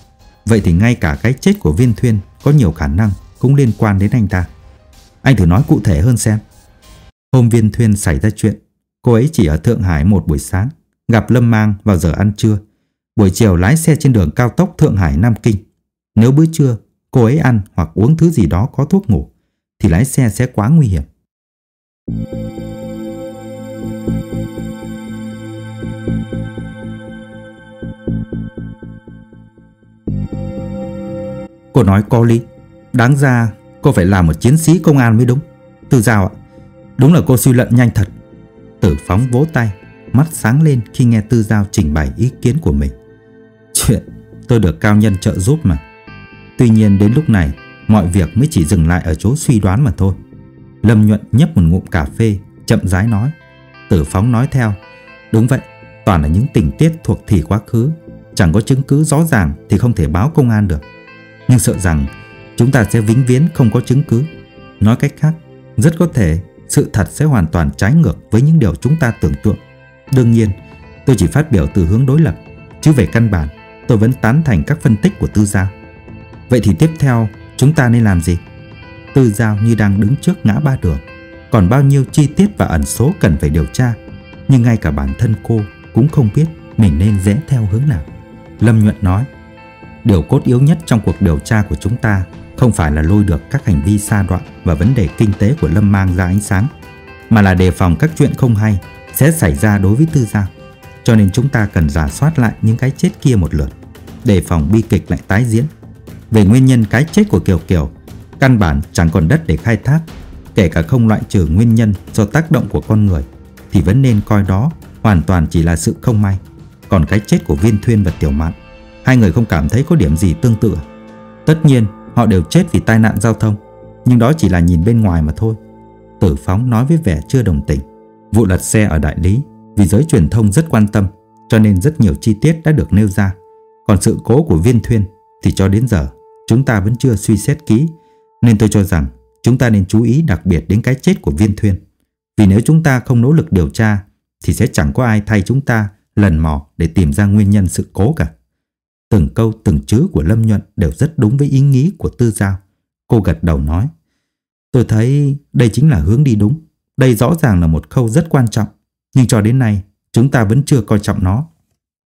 Vậy thì ngay cả cái chết của Viên Thuyên có nhiều khả năng cũng liên quan đến anh ta. Anh thử nói cụ thể hơn xem. Hôm Viên Thuyên xảy ra chuyện, cô ấy chỉ ở Thượng Hải một buổi sáng, gặp Lâm Mang vào giờ ăn trưa. Buổi chiều lái xe trên đường cao tốc Thượng Hải Nam Kinh. Nếu bữa trưa cô ấy ăn hoặc uống thứ gì đó có thuốc ngủ thì lái xe sẽ quá nguy hiểm. Cô nói có lý, đáng ra cô phải là một chiến sĩ công an mới đúng. Tư Giao ạ, đúng là cô suy luận nhanh thật. Tử phóng vỗ tay, mắt sáng lên khi nghe Tư Giao trình bày ý kiến của mình. Chuyện tôi được cao nhân trợ giúp mà. Tuy nhiên đến lúc này, mọi việc mới chỉ dừng lại ở chỗ suy đoán mà thôi. Lâm Nhuận nhấp một ngụm cà phê, chậm rãi nói. Tử phóng nói theo. Đúng vậy, toàn là những tình tiết thuộc thì quá khứ. Chẳng có chứng cứ rõ ràng thì không thể báo công an được. Nhưng sợ rằng chúng ta sẽ vĩnh viễn không có chứng cứ. Nói cách khác, rất có thể sự thật sẽ hoàn toàn trái ngược với những điều chúng ta tưởng tượng. Đương nhiên, tôi chỉ phát biểu từ hướng đối lập, chứ về căn bản, tôi vẫn tán thành các phân tích của Tư Giao. Vậy thì tiếp theo, chúng ta nên làm gì? Tư Giao như đang đứng trước ngã ba đường, còn bao nhiêu chi tiết và ẩn số cần phải điều tra, nhưng ngay cả bản thân cô cũng không biết mình nên rẽ theo hướng nào. Lâm Nhuận nói, điều cốt yếu nhất trong cuộc điều tra của chúng ta không phải là lôi được các hành vi xa đoạn và vấn đề kinh tế của Lâm mang ra ánh sáng, mà là đề phòng các chuyện không hay sẽ xảy ra đối với Tư Giao. Cho nên chúng ta cần giả soát lại những cái chết kia một lượt, đề phòng bi kịch lại tái diễn. Về nguyên nhân cái chết của Kiều Kiều, căn bản chẳng còn đất để khai thác, kể cả không loại trừ nguyên nhân do tác động của con người, thì vẫn nên coi đó hoàn toàn chỉ là sự không may. Còn cái chết của Viên Thuyên và Tiểu Mạn, hai người không cảm thấy có điểm gì tương tự. À? Tất nhiên, họ đều chết vì tai nạn giao thông, nhưng đó chỉ là nhìn bên ngoài mà thôi. Tử Phóng nói với vẻ chưa đồng tình. Vụ lật xe ở đại lý, vì giới truyền thông rất quan tâm, cho nên rất nhiều chi tiết đã được nêu ra. Còn sự cố của Viên Thuyên thì cho đến giờ chúng ta vẫn chưa suy xét kỹ, nên tôi cho rằng chúng ta nên chú ý đặc biệt đến cái chết của Viên Thuyên. Vì nếu chúng ta không nỗ lực điều tra thì sẽ chẳng có ai thay chúng ta lần mò để tìm ra nguyên nhân sự cố cả. Từng câu từng chữ của Lâm Nhuận đều rất đúng với ý nghĩ của Tư Giao. Cô gật đầu nói, tôi thấy đây chính là hướng đi đúng. Đây rõ ràng là một khâu rất quan trọng, nhưng cho đến nay chúng ta vẫn chưa coi trọng nó.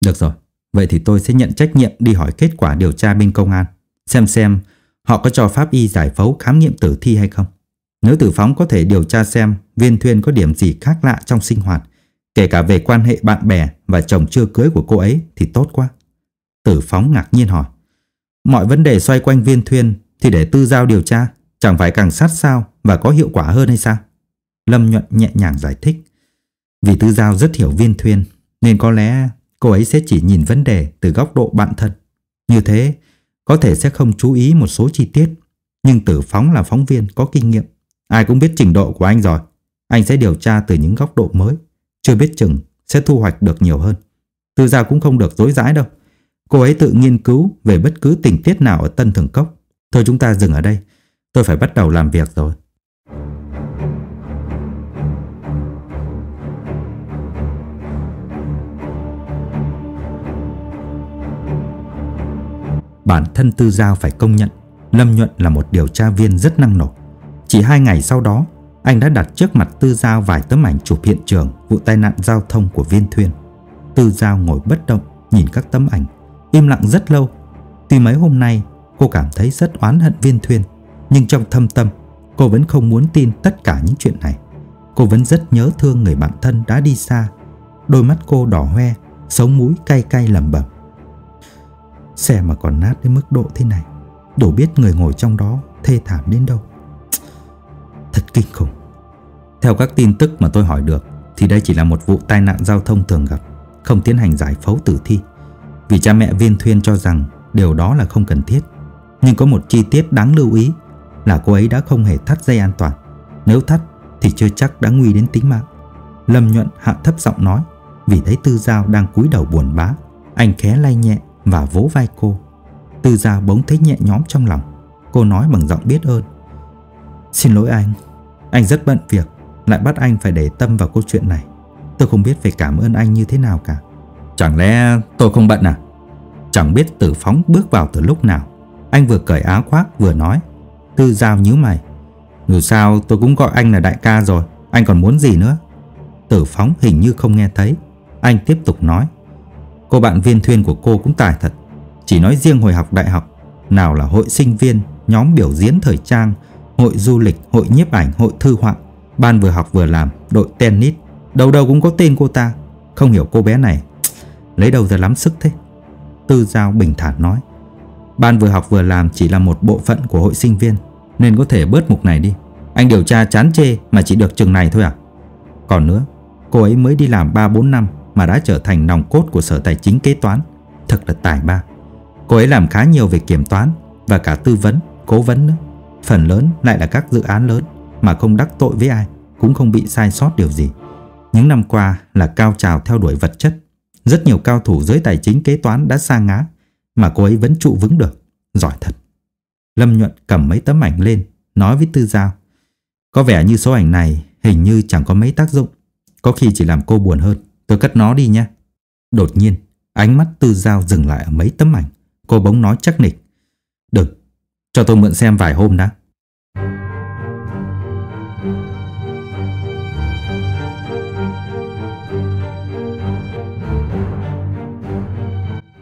Được rồi, vậy thì tôi sẽ nhận trách nhiệm đi hỏi kết quả điều tra bên công an, xem xem họ có cho pháp y giải phẫu khám nghiệm tử thi hay không. Nếu tử phóng có thể điều tra xem viên thuyên có điểm gì khác lạ trong sinh hoạt, kể cả về quan hệ bạn bè và chồng chưa cưới của cô ấy thì tốt quá. Tử phóng ngạc nhiên hỏi. Mọi vấn đề xoay quanh viên thuyên thì để tư giao điều tra, chẳng phải càng sát sao và có hiệu quả hơn hay sao? Lâm Nhuận nhẹ nhàng giải thích. Vì tư giao rất hiểu viên thuyên, nên có lẽ cô ấy sẽ chỉ nhìn vấn đề từ góc độ bạn thân. Như thế, có thể sẽ không chú ý một số chi tiết. Nhưng tử phóng là phóng viên, có kinh nghiệm. Ai cũng biết trình độ của anh rồi. Anh sẽ điều tra từ những góc độ mới. Chưa biết chừng sẽ thu hoạch được nhiều hơn. Tư Gia cũng không được dối dãi đâu. Cô ấy tự nghiên cứu về bất cứ tình tiết nào ở Tân Thường Cốc. Thôi chúng ta dừng ở đây. Tôi phải bắt đầu làm việc rồi. Bản thân Tư Giao phải công nhận Lâm Nhuận là một điều tra viên rất năng nổ. Chỉ hai ngày sau đó, anh đã đặt trước mặt Tư Giao vài tấm ảnh chụp hiện trường vụ tai nạn giao thông của Viên Thuyên. Tư Giao ngồi bất động nhìn các tấm ảnh, im lặng rất lâu. Tuy mấy hôm nay cô cảm thấy rất oán hận Viên Thuyên, nhưng trong thâm tâm cô vẫn không muốn tin tất cả những chuyện này. Cô vẫn rất nhớ thương người bạn thân đã đi xa. Đôi mắt cô đỏ hoe, sống mũi cay cay lẩm bẩm. Xe mà còn nát đến mức độ thế này, Đủ biết người ngồi trong đó thê thảm đến đâu. Thật kinh khủng. Theo các tin tức mà tôi hỏi được, Thì đây chỉ là một vụ tai nạn giao thông thường gặp, Không tiến hành giải phẫu tử thi. Vì cha mẹ viên thuyên cho rằng Điều đó là không cần thiết, Nhưng có một chi tiết đáng lưu ý Là cô ấy đã không hề thắt dây an toàn. Nếu thắt thì chưa chắc đã nguy đến tính mạng. Lâm nhuận hạ thấp giọng nói, Vì thấy tư giao đang cúi đầu buồn bã, Anh khé lay nhẹ và vỗ vai cô. Tư gia bỗng thấy nhẹ nhõm trong lòng. Cô nói bằng giọng biết ơn. Xin lỗi anh, anh rất bận việc, lại bắt anh phải để tâm vào câu chuyện này. Tôi không biết phải cảm ơn anh như thế nào cả. Chẳng lẽ tôi không bận à? Chẳng biết tử phóng bước vào từ lúc nào. Anh vừa cởi áo khoác vừa nói. Tư giao nhíu mày. Dù sao tôi cũng gọi anh là đại ca rồi, anh còn muốn gì nữa? Tử phóng hình như không nghe thấy. Anh tiếp tục nói. Cô bạn viên thuyên của cô cũng tài thật. Chỉ nói riêng hồi học đại học Nào là hội sinh viên, nhóm biểu diễn thời trang Hội du lịch, hội nhiếp ảnh, hội thư họa. Ban vừa học vừa làm, đội tennis. Đầu đầu cũng có tên cô ta. Không hiểu cô bé này Lấy đâu ra lắm sức thế? Tư Giao bình thản nói. Ban vừa học vừa làm chỉ là một bộ phận của hội sinh viên Nên có thể bớt mục này đi. Anh điều tra chán chê mà chỉ được chừng này thôi à? Còn nữa Cô ấy mới đi làm 3-4 năm mà đã trở thành nòng cốt của sở tài chính kế toán. Thật là tài ba. Cô ấy làm khá nhiều về kiểm toán Và cả tư vấn, cố vấn nữa. Phần lớn lại là các dự án lớn Mà không đắc tội với ai Cũng không bị sai sót điều gì. Những năm qua là cao trào theo đuổi vật chất. Rất nhiều cao thủ giới tài chính kế toán đã sa ngã Mà cô ấy vẫn trụ vững được. Giỏi thật. Lâm Nhuận cầm mấy tấm ảnh lên Nói với Tư Giao. Có vẻ như số ảnh này hình như chẳng có mấy tác dụng. Có khi chỉ làm cô buồn hơn. Tôi cất nó đi nha Đột nhiên, ánh mắt Tư Giao dừng lại ở mấy tấm ảnh Cô bỗng nói chắc nịch được, cho tôi mượn xem vài hôm đã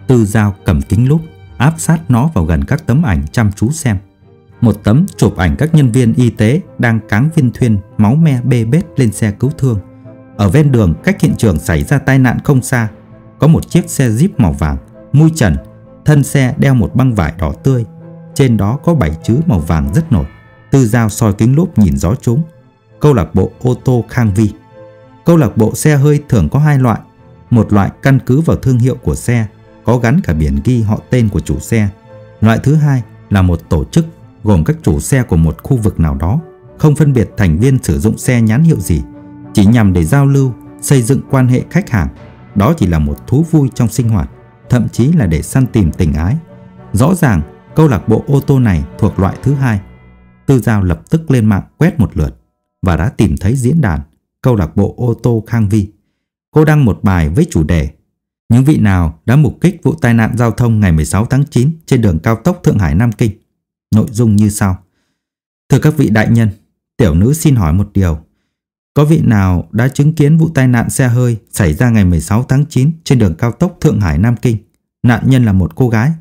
Tư Giao cầm kính lúp, áp sát nó vào gần các tấm ảnh chăm chú xem. Một tấm chụp ảnh các nhân viên y tế đang cáng viên thuyên máu me bê bết lên xe cứu thương. Ở ven đường cách hiện trường xảy ra tai nạn không xa, có một chiếc xe Jeep màu vàng, mui trần, thân xe đeo một băng vải đỏ tươi. Trên đó có bảy chữ màu vàng rất nổi. Tư dao soi kính lốp nhìn rõ trúng Câu lạc bộ ô tô Khang Vi. Câu lạc bộ xe hơi thường có hai loại. Một loại căn cứ vào thương hiệu của xe có gắn cả biển ghi họ tên của chủ xe. Loại thứ hai là một tổ chức gồm các chủ xe của một khu vực nào đó, không phân biệt thành viên sử dụng xe nhãn hiệu gì, chỉ nhằm để giao lưu, xây dựng quan hệ khách hàng. Đó chỉ là một thú vui trong sinh hoạt, thậm chí là để săn tìm tình ái. Rõ ràng, câu lạc bộ ô tô này thuộc loại thứ hai. Tư Giao lập tức lên mạng quét một lượt và đã tìm thấy diễn đàn câu lạc bộ ô tô Khang Vi. Cô đăng một bài với chủ đề những vị nào đã mục kích vụ tai nạn giao thông ngày 16 tháng 9 trên đường cao tốc Thượng Hải Nam Kinh? Nội dung như sau. Thưa các vị đại nhân, tiểu nữ xin hỏi một điều. Có vị nào đã chứng kiến vụ tai nạn xe hơi xảy ra ngày 16 tháng 9 trên đường cao tốc Thượng Hải Nam Kinh? Nạn nhân là một cô gái.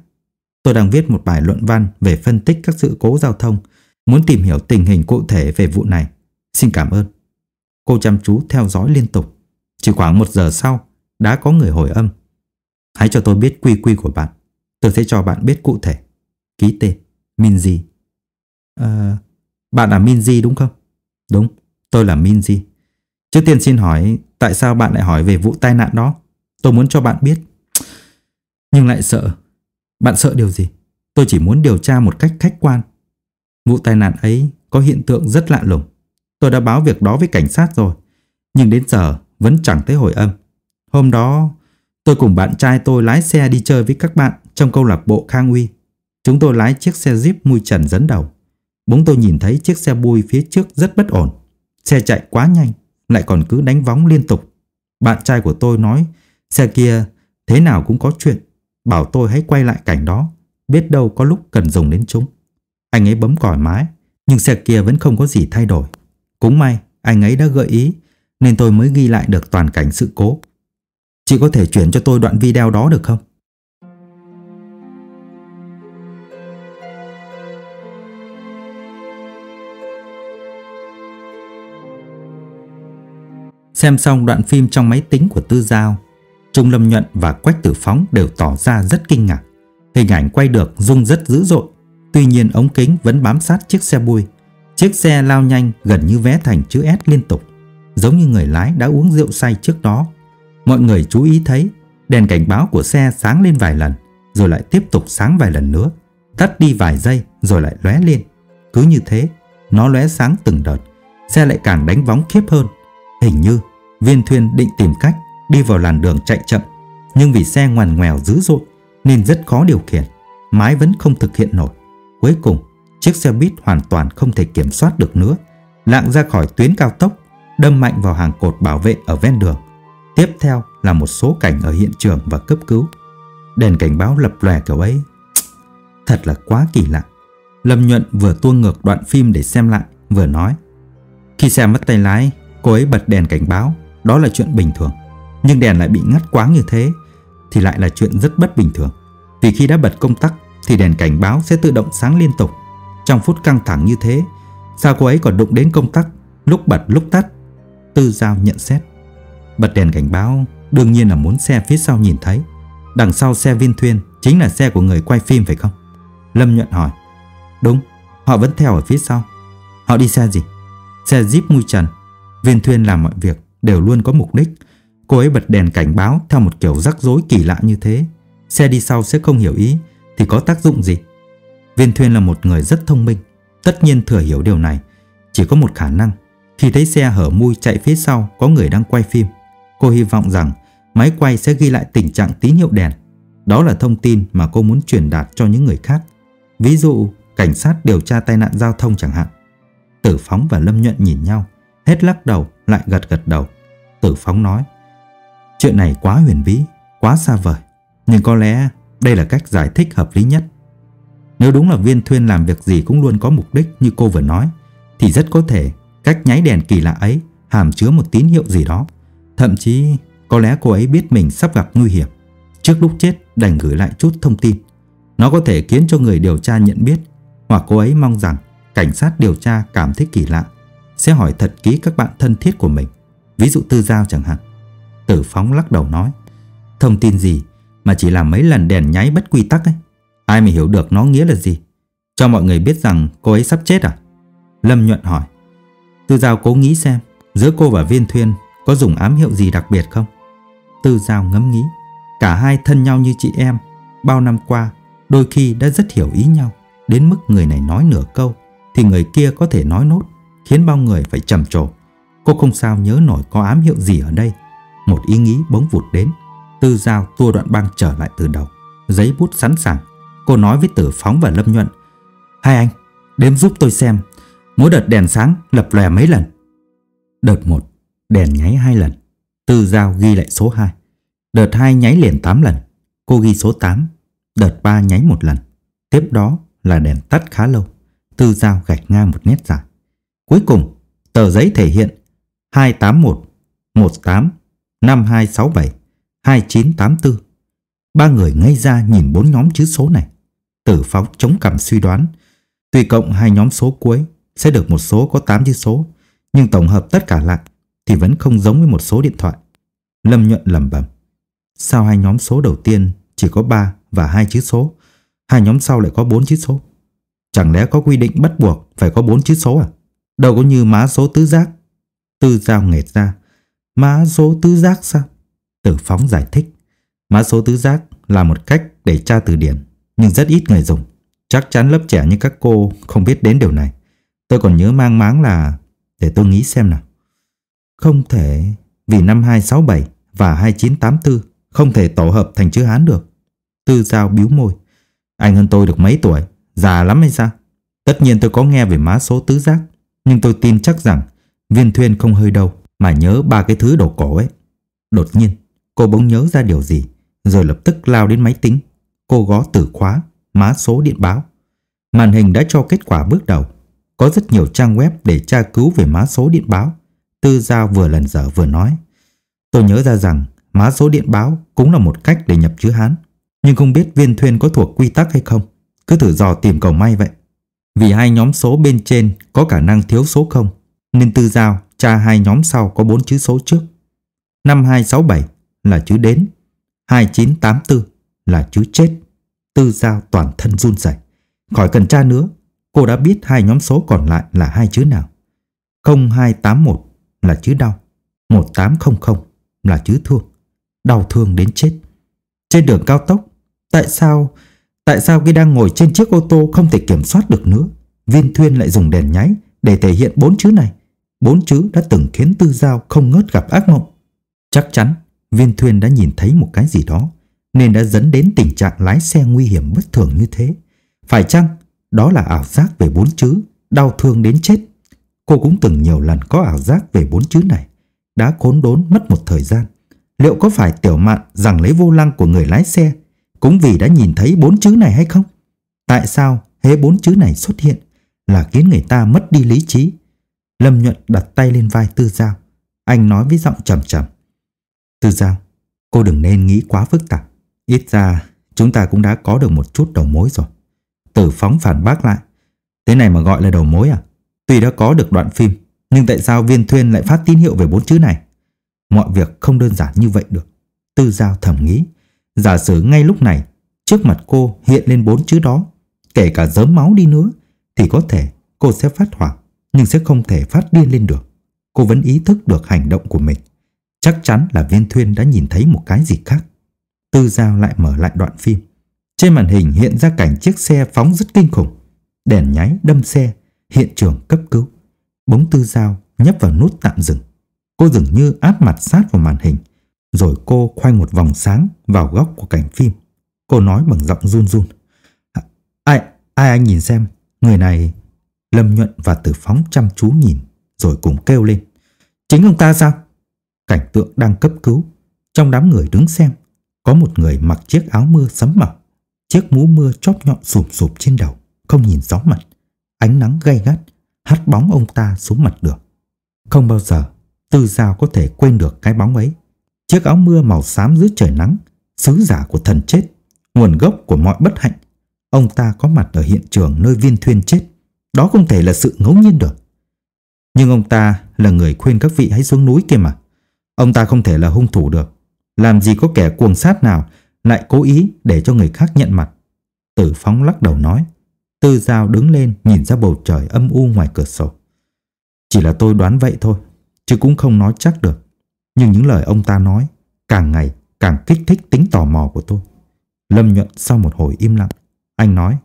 Tôi đang viết một bài luận văn về phân tích các sự cố giao thông, muốn tìm hiểu tình hình cụ thể về vụ này. Xin cảm ơn. Cô chăm chú theo dõi liên tục. Chỉ khoảng một giờ sau, đã có người hồi âm. Hãy cho tôi biết quy quy của bạn. Tôi sẽ cho bạn biết cụ thể. Ký tên, Minji. À, ờ, bạn là Minji đúng không? Đúng, tôi là Minji. Trước tiên xin hỏi tại sao bạn lại hỏi về vụ tai nạn đó? Tôi muốn cho bạn biết. Nhưng lại sợ. Bạn sợ điều gì? Tôi chỉ muốn điều tra một cách khách quan. Vụ tai nạn ấy có hiện tượng rất lạ lùng. Tôi đã báo việc đó với cảnh sát rồi. Nhưng đến giờ vẫn chẳng thấy hồi âm. Hôm đó, tôi cùng bạn trai tôi lái xe đi chơi với các bạn trong câu lạc bộ Khang Uy. Chúng tôi lái chiếc xe Jeep mui trần dẫn đầu. Bỗng tôi nhìn thấy chiếc xe bui phía trước rất bất ổn. Xe chạy quá nhanh, lại còn cứ đánh vóng liên tục. Bạn trai của tôi nói xe kia thế nào cũng có chuyện. Bảo tôi hãy quay lại cảnh đó, biết đâu có lúc cần dùng đến chúng. Anh ấy bấm còi mái, nhưng xe kia vẫn không có gì thay đổi. Cũng may, anh ấy đã gợi ý, nên tôi mới ghi lại được toàn cảnh sự cố. Chị có thể chuyển cho tôi đoạn video đó được không? Xem xong đoạn phim trong máy tính của Tư Giao, Trung Lâm Nhuận và Quách Tử Phóng đều tỏ ra rất kinh ngạc. Hình ảnh quay được rung rất dữ dội, tuy nhiên ống kính vẫn bám sát chiếc xe bui. Chiếc xe lao nhanh gần như vé thành chữ S liên tục, giống như người lái đã uống rượu say trước đó Mọi người chú ý thấy đèn cảnh báo của xe sáng lên vài lần rồi lại tiếp tục sáng vài lần nữa, tắt đi vài giây rồi lại lóe lên. Cứ như thế, nó lóe sáng từng đợt, xe lại càng đánh vóng khiếp hơn. Hình như viên thuyền định tìm cách đi vào làn đường chạy chậm, nhưng vì xe ngoằn ngoèo dữ dội nên rất khó điều khiển, mái vẫn không thực hiện nổi. Cuối cùng, chiếc xe buýt hoàn toàn không thể kiểm soát được nữa, lạng ra khỏi tuyến cao tốc, đâm mạnh vào hàng cột bảo vệ ở ven đường. Tiếp theo là một số cảnh ở hiện trường và cấp cứu. Đèn cảnh báo lập lòe kiểu ấy. Thật là quá kỳ lạ. Lâm Nhuận vừa tua ngược đoạn phim để xem lại, vừa nói. Khi xe mất tay lái, cô ấy bật đèn cảnh báo, đó là chuyện bình thường. Nhưng đèn lại bị ngắt quáng như thế, thì lại là chuyện rất bất bình thường. Vì khi đã bật công tắc, thì đèn cảnh báo sẽ tự động sáng liên tục. Trong phút căng thẳng như thế, sao cô ấy còn đụng đến công tắc, lúc bật lúc tắt? Tư Giao nhận xét. Bật đèn cảnh báo đương nhiên là muốn xe phía sau nhìn thấy. Đằng sau xe viên thuyên chính là xe của người quay phim phải không? Lâm Nhuận hỏi. Đúng, Họ vẫn theo ở phía sau. Họ đi xe gì? Xe Jeep mui trần. Viên Thuyên làm mọi việc đều luôn có mục đích. Cô ấy bật đèn cảnh báo theo một kiểu rắc rối kỳ lạ như thế. Xe đi sau sẽ không hiểu ý thì có tác dụng gì? Viên Thuyên là một người rất thông minh. Tất nhiên thừa hiểu điều này. Chỉ có một khả năng. Khi thấy xe hở mui chạy phía sau có người đang quay phim. Cô hy vọng rằng máy quay sẽ ghi lại tình trạng tín hiệu đèn. Đó là thông tin mà cô muốn truyền đạt cho những người khác. Ví dụ, cảnh sát điều tra tai nạn giao thông chẳng hạn. Tử Phóng và Lâm Nhuận nhìn nhau, hết lắc đầu lại gật gật đầu. Tử Phóng nói, chuyện này quá huyền bí, quá xa vời, nhưng có lẽ đây là cách giải thích hợp lý nhất. Nếu đúng là viên thuyên làm việc gì cũng luôn có mục đích như cô vừa nói, thì rất có thể cách nháy đèn kỳ lạ ấy hàm chứa một tín hiệu gì đó. Thậm chí có lẽ cô ấy biết mình sắp gặp nguy hiểm. Trước lúc chết đành gửi lại chút thông tin. Nó có thể khiến cho người điều tra nhận biết hoặc cô ấy mong rằng cảnh sát điều tra cảm thấy kỳ lạ sẽ hỏi thật kỹ các bạn thân thiết của mình. Ví dụ Tư Giao chẳng hạn. Tử Phóng lắc đầu nói, Thông tin gì mà chỉ làm mấy lần đèn nháy bất quy tắc ấy. Ai mà hiểu được nó nghĩa là gì? Cho mọi người biết rằng cô ấy sắp chết à? Lâm Nhuận hỏi, Tư Giao cố nghĩ xem, giữa cô và Viên Thuyên có dùng ám hiệu gì đặc biệt không? Tư Giao ngẫm nghĩ, Cả hai thân nhau như chị em, Bao năm qua đôi khi đã rất hiểu ý nhau, Đến mức người này nói nửa câu Thì người kia có thể nói nốt Khiến bao người phải trầm trồ. Cô không sao nhớ nổi có ám hiệu gì ở đây. Một ý nghĩ bỗng vụt đến. Tư Giao tua đoạn băng trở lại từ đầu. Giấy bút sẵn sàng. Cô nói với Tử Phóng và Lâm Nhuận Hai anh, đếm giúp tôi xem. Mỗi đợt đèn sáng lập lòe mấy lần? Đợt 1 Đèn nháy hai lần. Tư Giao ghi lại số 2 Đợt 2 nháy liền 8 lần. Cô ghi số 8 Đợt 3 nháy một lần. Tiếp đó là đèn tắt khá lâu. Tư Giao gạch ngang một nét dài Cuối cùng, tờ giấy thể hiện 281 18 5267 2984 Ba người ngây ra nhìn bốn nhóm chữ số này. Tử phóng chống cằm suy đoán. Tùy cộng hai nhóm số cuối Sẽ được một số có 8 chữ số, Nhưng tổng hợp tất cả lại Thì vẫn không giống với một số điện thoại. Lâm nhuận lầm bầm Sao hai nhóm số đầu tiên chỉ có 3 và hai chữ số, Hai nhóm sau lại có 4 chữ số? Chẳng lẽ có quy định bắt buộc Phải có 4 chữ số à? Đâu có như mã số tứ giác. Tư giao nghẹt ra. Mã số tứ giác sao? Tử phóng giải thích. Mã số tứ giác là một cách để tra từ điển, Nhưng rất ít người dùng. Chắc chắn lớp trẻ như các cô không biết đến điều này. Tôi còn nhớ mang máng là, Để tôi nghĩ xem nào. Không thể, Vì năm 267 và 2984 Không thể tổ hợp thành chữ Hán được. Tư Giao biếu môi. Anh hơn tôi được mấy tuổi? Già lắm hay sao? Tất nhiên tôi có nghe về mã số tứ giác. Nhưng tôi tin chắc rằng Viên thuyên không hơi đâu Mà nhớ ba cái thứ đồ cổ ấy. Đột nhiên, cô bỗng nhớ ra điều gì, Rồi lập tức lao đến máy tính. Cô gõ từ khóa, Mã số điện báo. Màn hình đã cho kết quả bước đầu. Có rất nhiều trang web để tra cứu về mã số điện báo. Tư Giao vừa lần dở vừa nói, Tôi nhớ ra rằng Mã số điện báo cũng là một cách để nhập chữ Hán. Nhưng không biết viên thuyên có thuộc quy tắc hay không? Cứ thử dò tìm cầu may vậy. Vì hai nhóm số bên trên có khả năng thiếu số không, Nên Tư Giao tra hai nhóm sau có bốn chữ số trước. 5267 là chữ đến 2984 là chữ chết. Tư Giao toàn thân run rẩy. Khỏi cần tra nữa, Cô đã biết hai nhóm số còn lại là hai chữ nào. 0281 là chữ đau 1800 là chữ thương, Đau thương đến chết. Trên đường cao tốc, Tại sao Tại sao khi đang ngồi trên chiếc ô tô không thể kiểm soát được nữa? Viên Thuyên lại dùng đèn nháy Để thể hiện bốn chữ này. Bốn chữ đã từng khiến Tư Giao không ngớt gặp ác mộng. Chắc chắn, Viên Thuyên đã nhìn thấy một cái gì đó, Nên đã dẫn đến tình trạng lái xe nguy hiểm bất thường như thế. Phải chăng Đó là ảo giác về bốn chữ, Đau thương đến chết? Cô cũng từng nhiều lần có ảo giác về bốn chữ này. Đã khốn đốn mất một thời gian. Liệu có phải tiểu mạn rằng lấy vô lăng của người lái xe cũng vì đã nhìn thấy bốn chữ này hay không? Tại sao hễ bốn chữ này xuất hiện Là khiến người ta mất đi lý trí? Lâm nhuận đặt tay lên vai Tư Giao. Anh nói với giọng trầm trầm. Tư Giao, Cô đừng nên nghĩ quá phức tạp. Ít ra chúng ta cũng đã có được một chút đầu mối rồi. Tử phóng phản bác lại. Thế này mà gọi là đầu mối à? Tuy đã có được đoạn phim, Nhưng tại sao viên thuyên lại phát tín hiệu về bốn chữ này? Mọi việc không đơn giản như vậy được. Tư Giao thầm nghĩ. Giả sử ngay lúc này Trước mặt cô hiện lên bốn chữ đó Kể cả dớm máu đi nữa thì có thể cô sẽ phát hoảng nhưng sẽ không thể phát điên lên được. Cô vẫn ý thức được hành động của mình. Chắc chắn là viên thuyên đã nhìn thấy một cái gì khác. Tư Giao lại mở lại đoạn phim. Trên màn hình hiện ra cảnh chiếc xe phóng rất kinh khủng. Đèn nháy đâm xe, hiện trường cấp cứu. Bóng Tư Giao nhấp vào nút tạm dừng. Cô dường như áp mặt sát vào màn hình. Rồi cô khoanh một vòng sáng vào góc của cảnh phim. Cô nói bằng giọng run run. À, ai, ai anh nhìn xem, người này... Lâm Nhuận và Tử Phóng chăm chú nhìn, rồi cùng kêu lên. Chính ông ta sao? Cảnh tượng đang cấp cứu. Trong đám người đứng xem, có một người mặc chiếc áo mưa sấm mỏng, chiếc mũ mưa chóp nhọn sụp sụp trên đầu, không nhìn rõ mặt. Ánh nắng gay gắt, hắt bóng ông ta xuống mặt được. Không bao giờ Tư Giao có thể quên được cái bóng ấy. Chiếc áo mưa màu xám dưới trời nắng, sứ giả của thần chết, nguồn gốc của mọi bất hạnh. Ông ta có mặt ở hiện trường nơi viên thuyên chết. Đó không thể là sự ngẫu nhiên được. Nhưng ông ta là người khuyên các vị hãy xuống núi kia mà. Ông ta không thể là hung thủ được. Làm gì có kẻ cuồng sát nào lại cố ý để cho người khác nhận mặt. Tử phóng lắc đầu nói. Tư Giao đứng lên nhìn ra bầu trời âm u ngoài cửa sổ. Chỉ là tôi đoán vậy thôi, chứ cũng không nói chắc được. Nhưng những lời ông ta nói càng ngày càng kích thích tính tò mò của tôi. Lâm nhuận sau một hồi im lặng, anh nói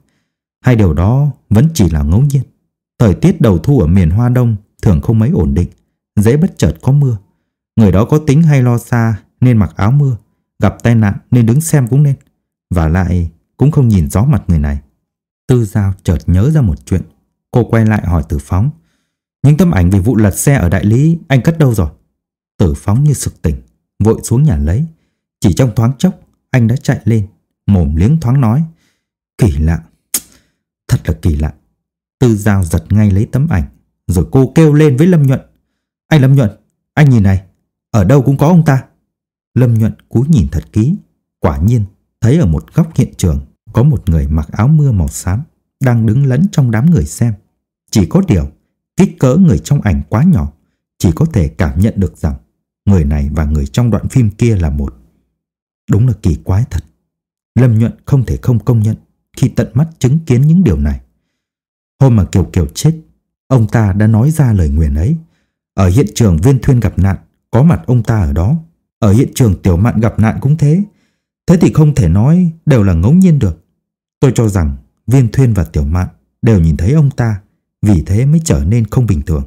hai điều đó vẫn chỉ là ngẫu nhiên. Thời tiết đầu thu ở miền Hoa Đông thường không mấy ổn định, dễ bất chợt có mưa. Người đó có tính hay lo xa nên mặc áo mưa, gặp tai nạn nên đứng xem cũng nên. Và lại cũng không nhìn rõ mặt người này. Tư Giao chợt nhớ ra một chuyện. Cô quay lại hỏi Tử Phóng. Những tấm ảnh về vụ lật xe ở đại lý anh cất đâu rồi? Tử Phóng như sực tỉnh, vội xuống nhà lấy. Chỉ trong thoáng chốc, anh đã chạy lên, mồm liếng thoáng nói. Kỳ lạ, thật là kỳ lạ. Tư Giao giật ngay lấy tấm ảnh, rồi cô kêu lên với Lâm Nhuận. Anh Lâm Nhuận, anh nhìn này, ở đâu cũng có ông ta. Lâm Nhuận cúi nhìn thật kỹ, quả nhiên thấy ở một góc hiện trường có một người mặc áo mưa màu xám đang đứng lẫn trong đám người xem. Chỉ có điều, kích cỡ người trong ảnh quá nhỏ, chỉ có thể cảm nhận được rằng người này và người trong đoạn phim kia là một. Đúng là kỳ quái thật. Lâm Nhuận không thể không công nhận khi tận mắt chứng kiến những điều này. Hôm mà Kiều Kiều chết, ông ta đã nói ra lời nguyền ấy. Ở hiện trường viên thuyên gặp nạn, có mặt ông ta ở đó. Ở hiện trường tiểu mạn gặp nạn cũng thế. Thế thì không thể nói đều là ngẫu nhiên được. Tôi cho rằng viên thuyên và tiểu mạn đều nhìn thấy ông ta, vì thế mới trở nên không bình thường.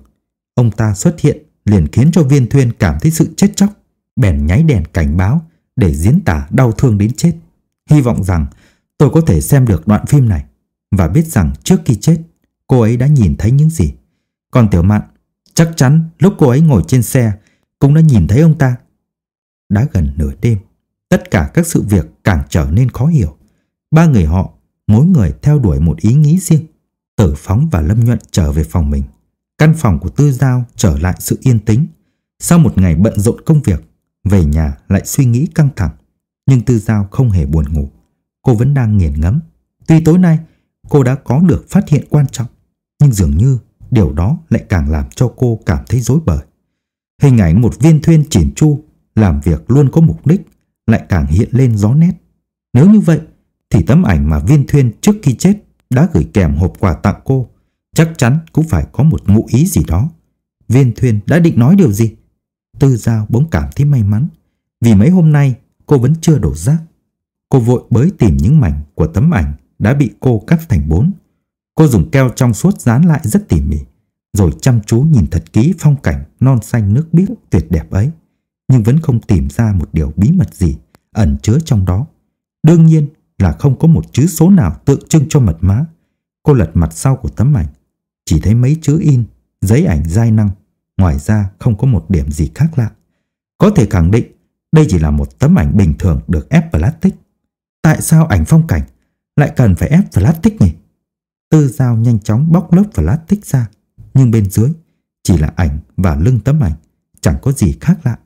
Ông ta xuất hiện liền khiến cho viên thuyên cảm thấy sự chết chóc, bèn nháy đèn cảnh báo để diễn tả đau thương đến chết. Hy vọng rằng tôi có thể xem được đoạn phim này và biết rằng trước khi chết, cô ấy đã nhìn thấy những gì. Còn tiểu mạn, chắc chắn lúc cô ấy ngồi trên xe cũng đã nhìn thấy ông ta. Đã gần nửa đêm, tất cả các sự việc càng trở nên khó hiểu. Ba người họ, mỗi người theo đuổi một ý nghĩ riêng. Tử Phóng và Lâm Nhuận trở về phòng mình. Căn phòng của Tư Giao trở lại sự yên tĩnh. Sau một ngày bận rộn công việc, về nhà lại suy nghĩ căng thẳng. Nhưng Tư Giao không hề buồn ngủ. Cô vẫn đang nghiền ngẫm. Tuy tối nay cô đã có được phát hiện quan trọng, nhưng dường như điều đó lại càng làm cho cô cảm thấy rối bời. Hình ảnh một viên thuyên chỉn chu, làm việc luôn có mục đích, lại càng hiện lên rõ nét. Nếu như vậy, thì tấm ảnh mà viên thuyên trước khi chết đã gửi kèm hộp quà tặng cô, chắc chắn cũng phải có một ngụ ý gì đó. Viên thuyên đã định nói điều gì? Tư Giao bỗng cảm thấy may mắn, vì mấy hôm nay cô vẫn chưa đổ rác. Cô vội bới tìm những mảnh của tấm ảnh đã bị cô cắt thành bốn. Cô dùng keo trong suốt dán lại rất tỉ mỉ rồi chăm chú nhìn thật kỹ phong cảnh non xanh nước biếc tuyệt đẹp ấy, nhưng vẫn không tìm ra một điều bí mật gì ẩn chứa trong đó. Đương nhiên là không có một chữ số nào tượng trưng cho mật mã. Cô lật mặt sau của tấm ảnh, chỉ thấy mấy chữ in, giấy ảnh dai năng, ngoài ra không có một điểm gì khác lạ. Có thể khẳng định đây chỉ là một tấm ảnh bình thường được ép plastic. Tại sao ảnh phong cảnh lại cần phải ép plastic nhỉ? Tư dao nhanh chóng bóc lớp plastic ra nhưng bên dưới chỉ là ảnh và lưng tấm ảnh, chẳng có gì khác lạ.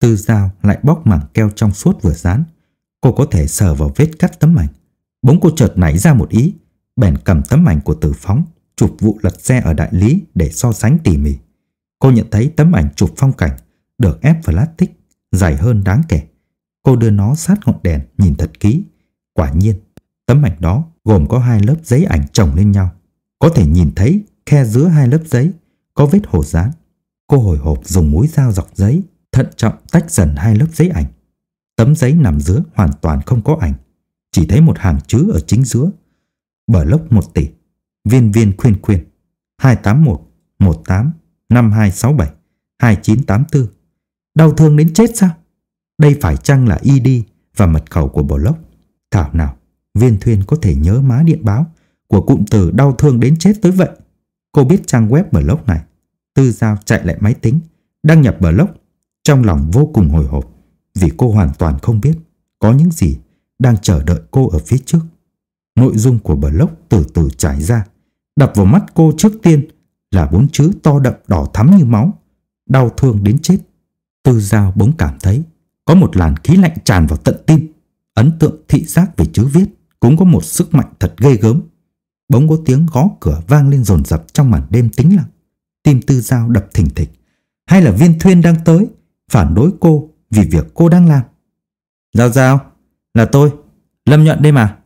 Tư dao lại bóc mảng keo trong suốt vừa dán. Cô có thể sờ vào vết cắt tấm ảnh. Bỗng cô chợt nảy ra một ý, bèn cầm tấm ảnh của tử phóng, chụp vụ lật xe ở đại lý để so sánh tỉ mỉ. Cô nhận thấy tấm ảnh chụp phong cảnh được ép plastic dài hơn đáng kể. Cô đưa nó sát ngọn đèn nhìn thật kỹ. Quả nhiên, tấm ảnh đó gồm có hai lớp giấy ảnh chồng lên nhau. Có thể nhìn thấy khe giữa hai lớp giấy có vết hổ dán. Cô hồi hộp dùng mũi dao dọc giấy, thận trọng tách dần hai lớp giấy ảnh. Tấm giấy nằm giữa hoàn toàn không có ảnh, chỉ thấy một hàng chữ ở chính giữa. Bờ lốc một tỷ, viên viên khuyên khuyên, 281 18 5267 2984. Đau thương đến chết sao? Đây phải chăng là ID và mật khẩu của blog? Thảo nào, viên thuyên có thể nhớ má điện báo của cụm từ đau thương đến chết tới vậy. Cô biết trang web blog này. Tư Giao chạy lại máy tính, đăng nhập blog. Trong lòng vô cùng hồi hộp vì cô hoàn toàn không biết có những gì đang chờ đợi cô ở phía trước. Nội dung của blog từ từ trải ra, đập vào mắt cô trước tiên là bốn chữ to đậm đỏ thắm như máu, đau thương đến chết. Tư Giao bỗng cảm thấy có một làn khí lạnh tràn vào tận tim. Ấn tượng thị giác về chữ viết cũng có một sức mạnh thật ghê gớm. Bỗng có tiếng gõ cửa vang lên rồn rập trong màn đêm tĩnh lặng. Tim Tư Giao đập thình thịch. Hay là viên thuyên đang tới, phản đối cô vì việc cô đang làm. Giao Giao, là tôi, Lâm Nhuận đây mà.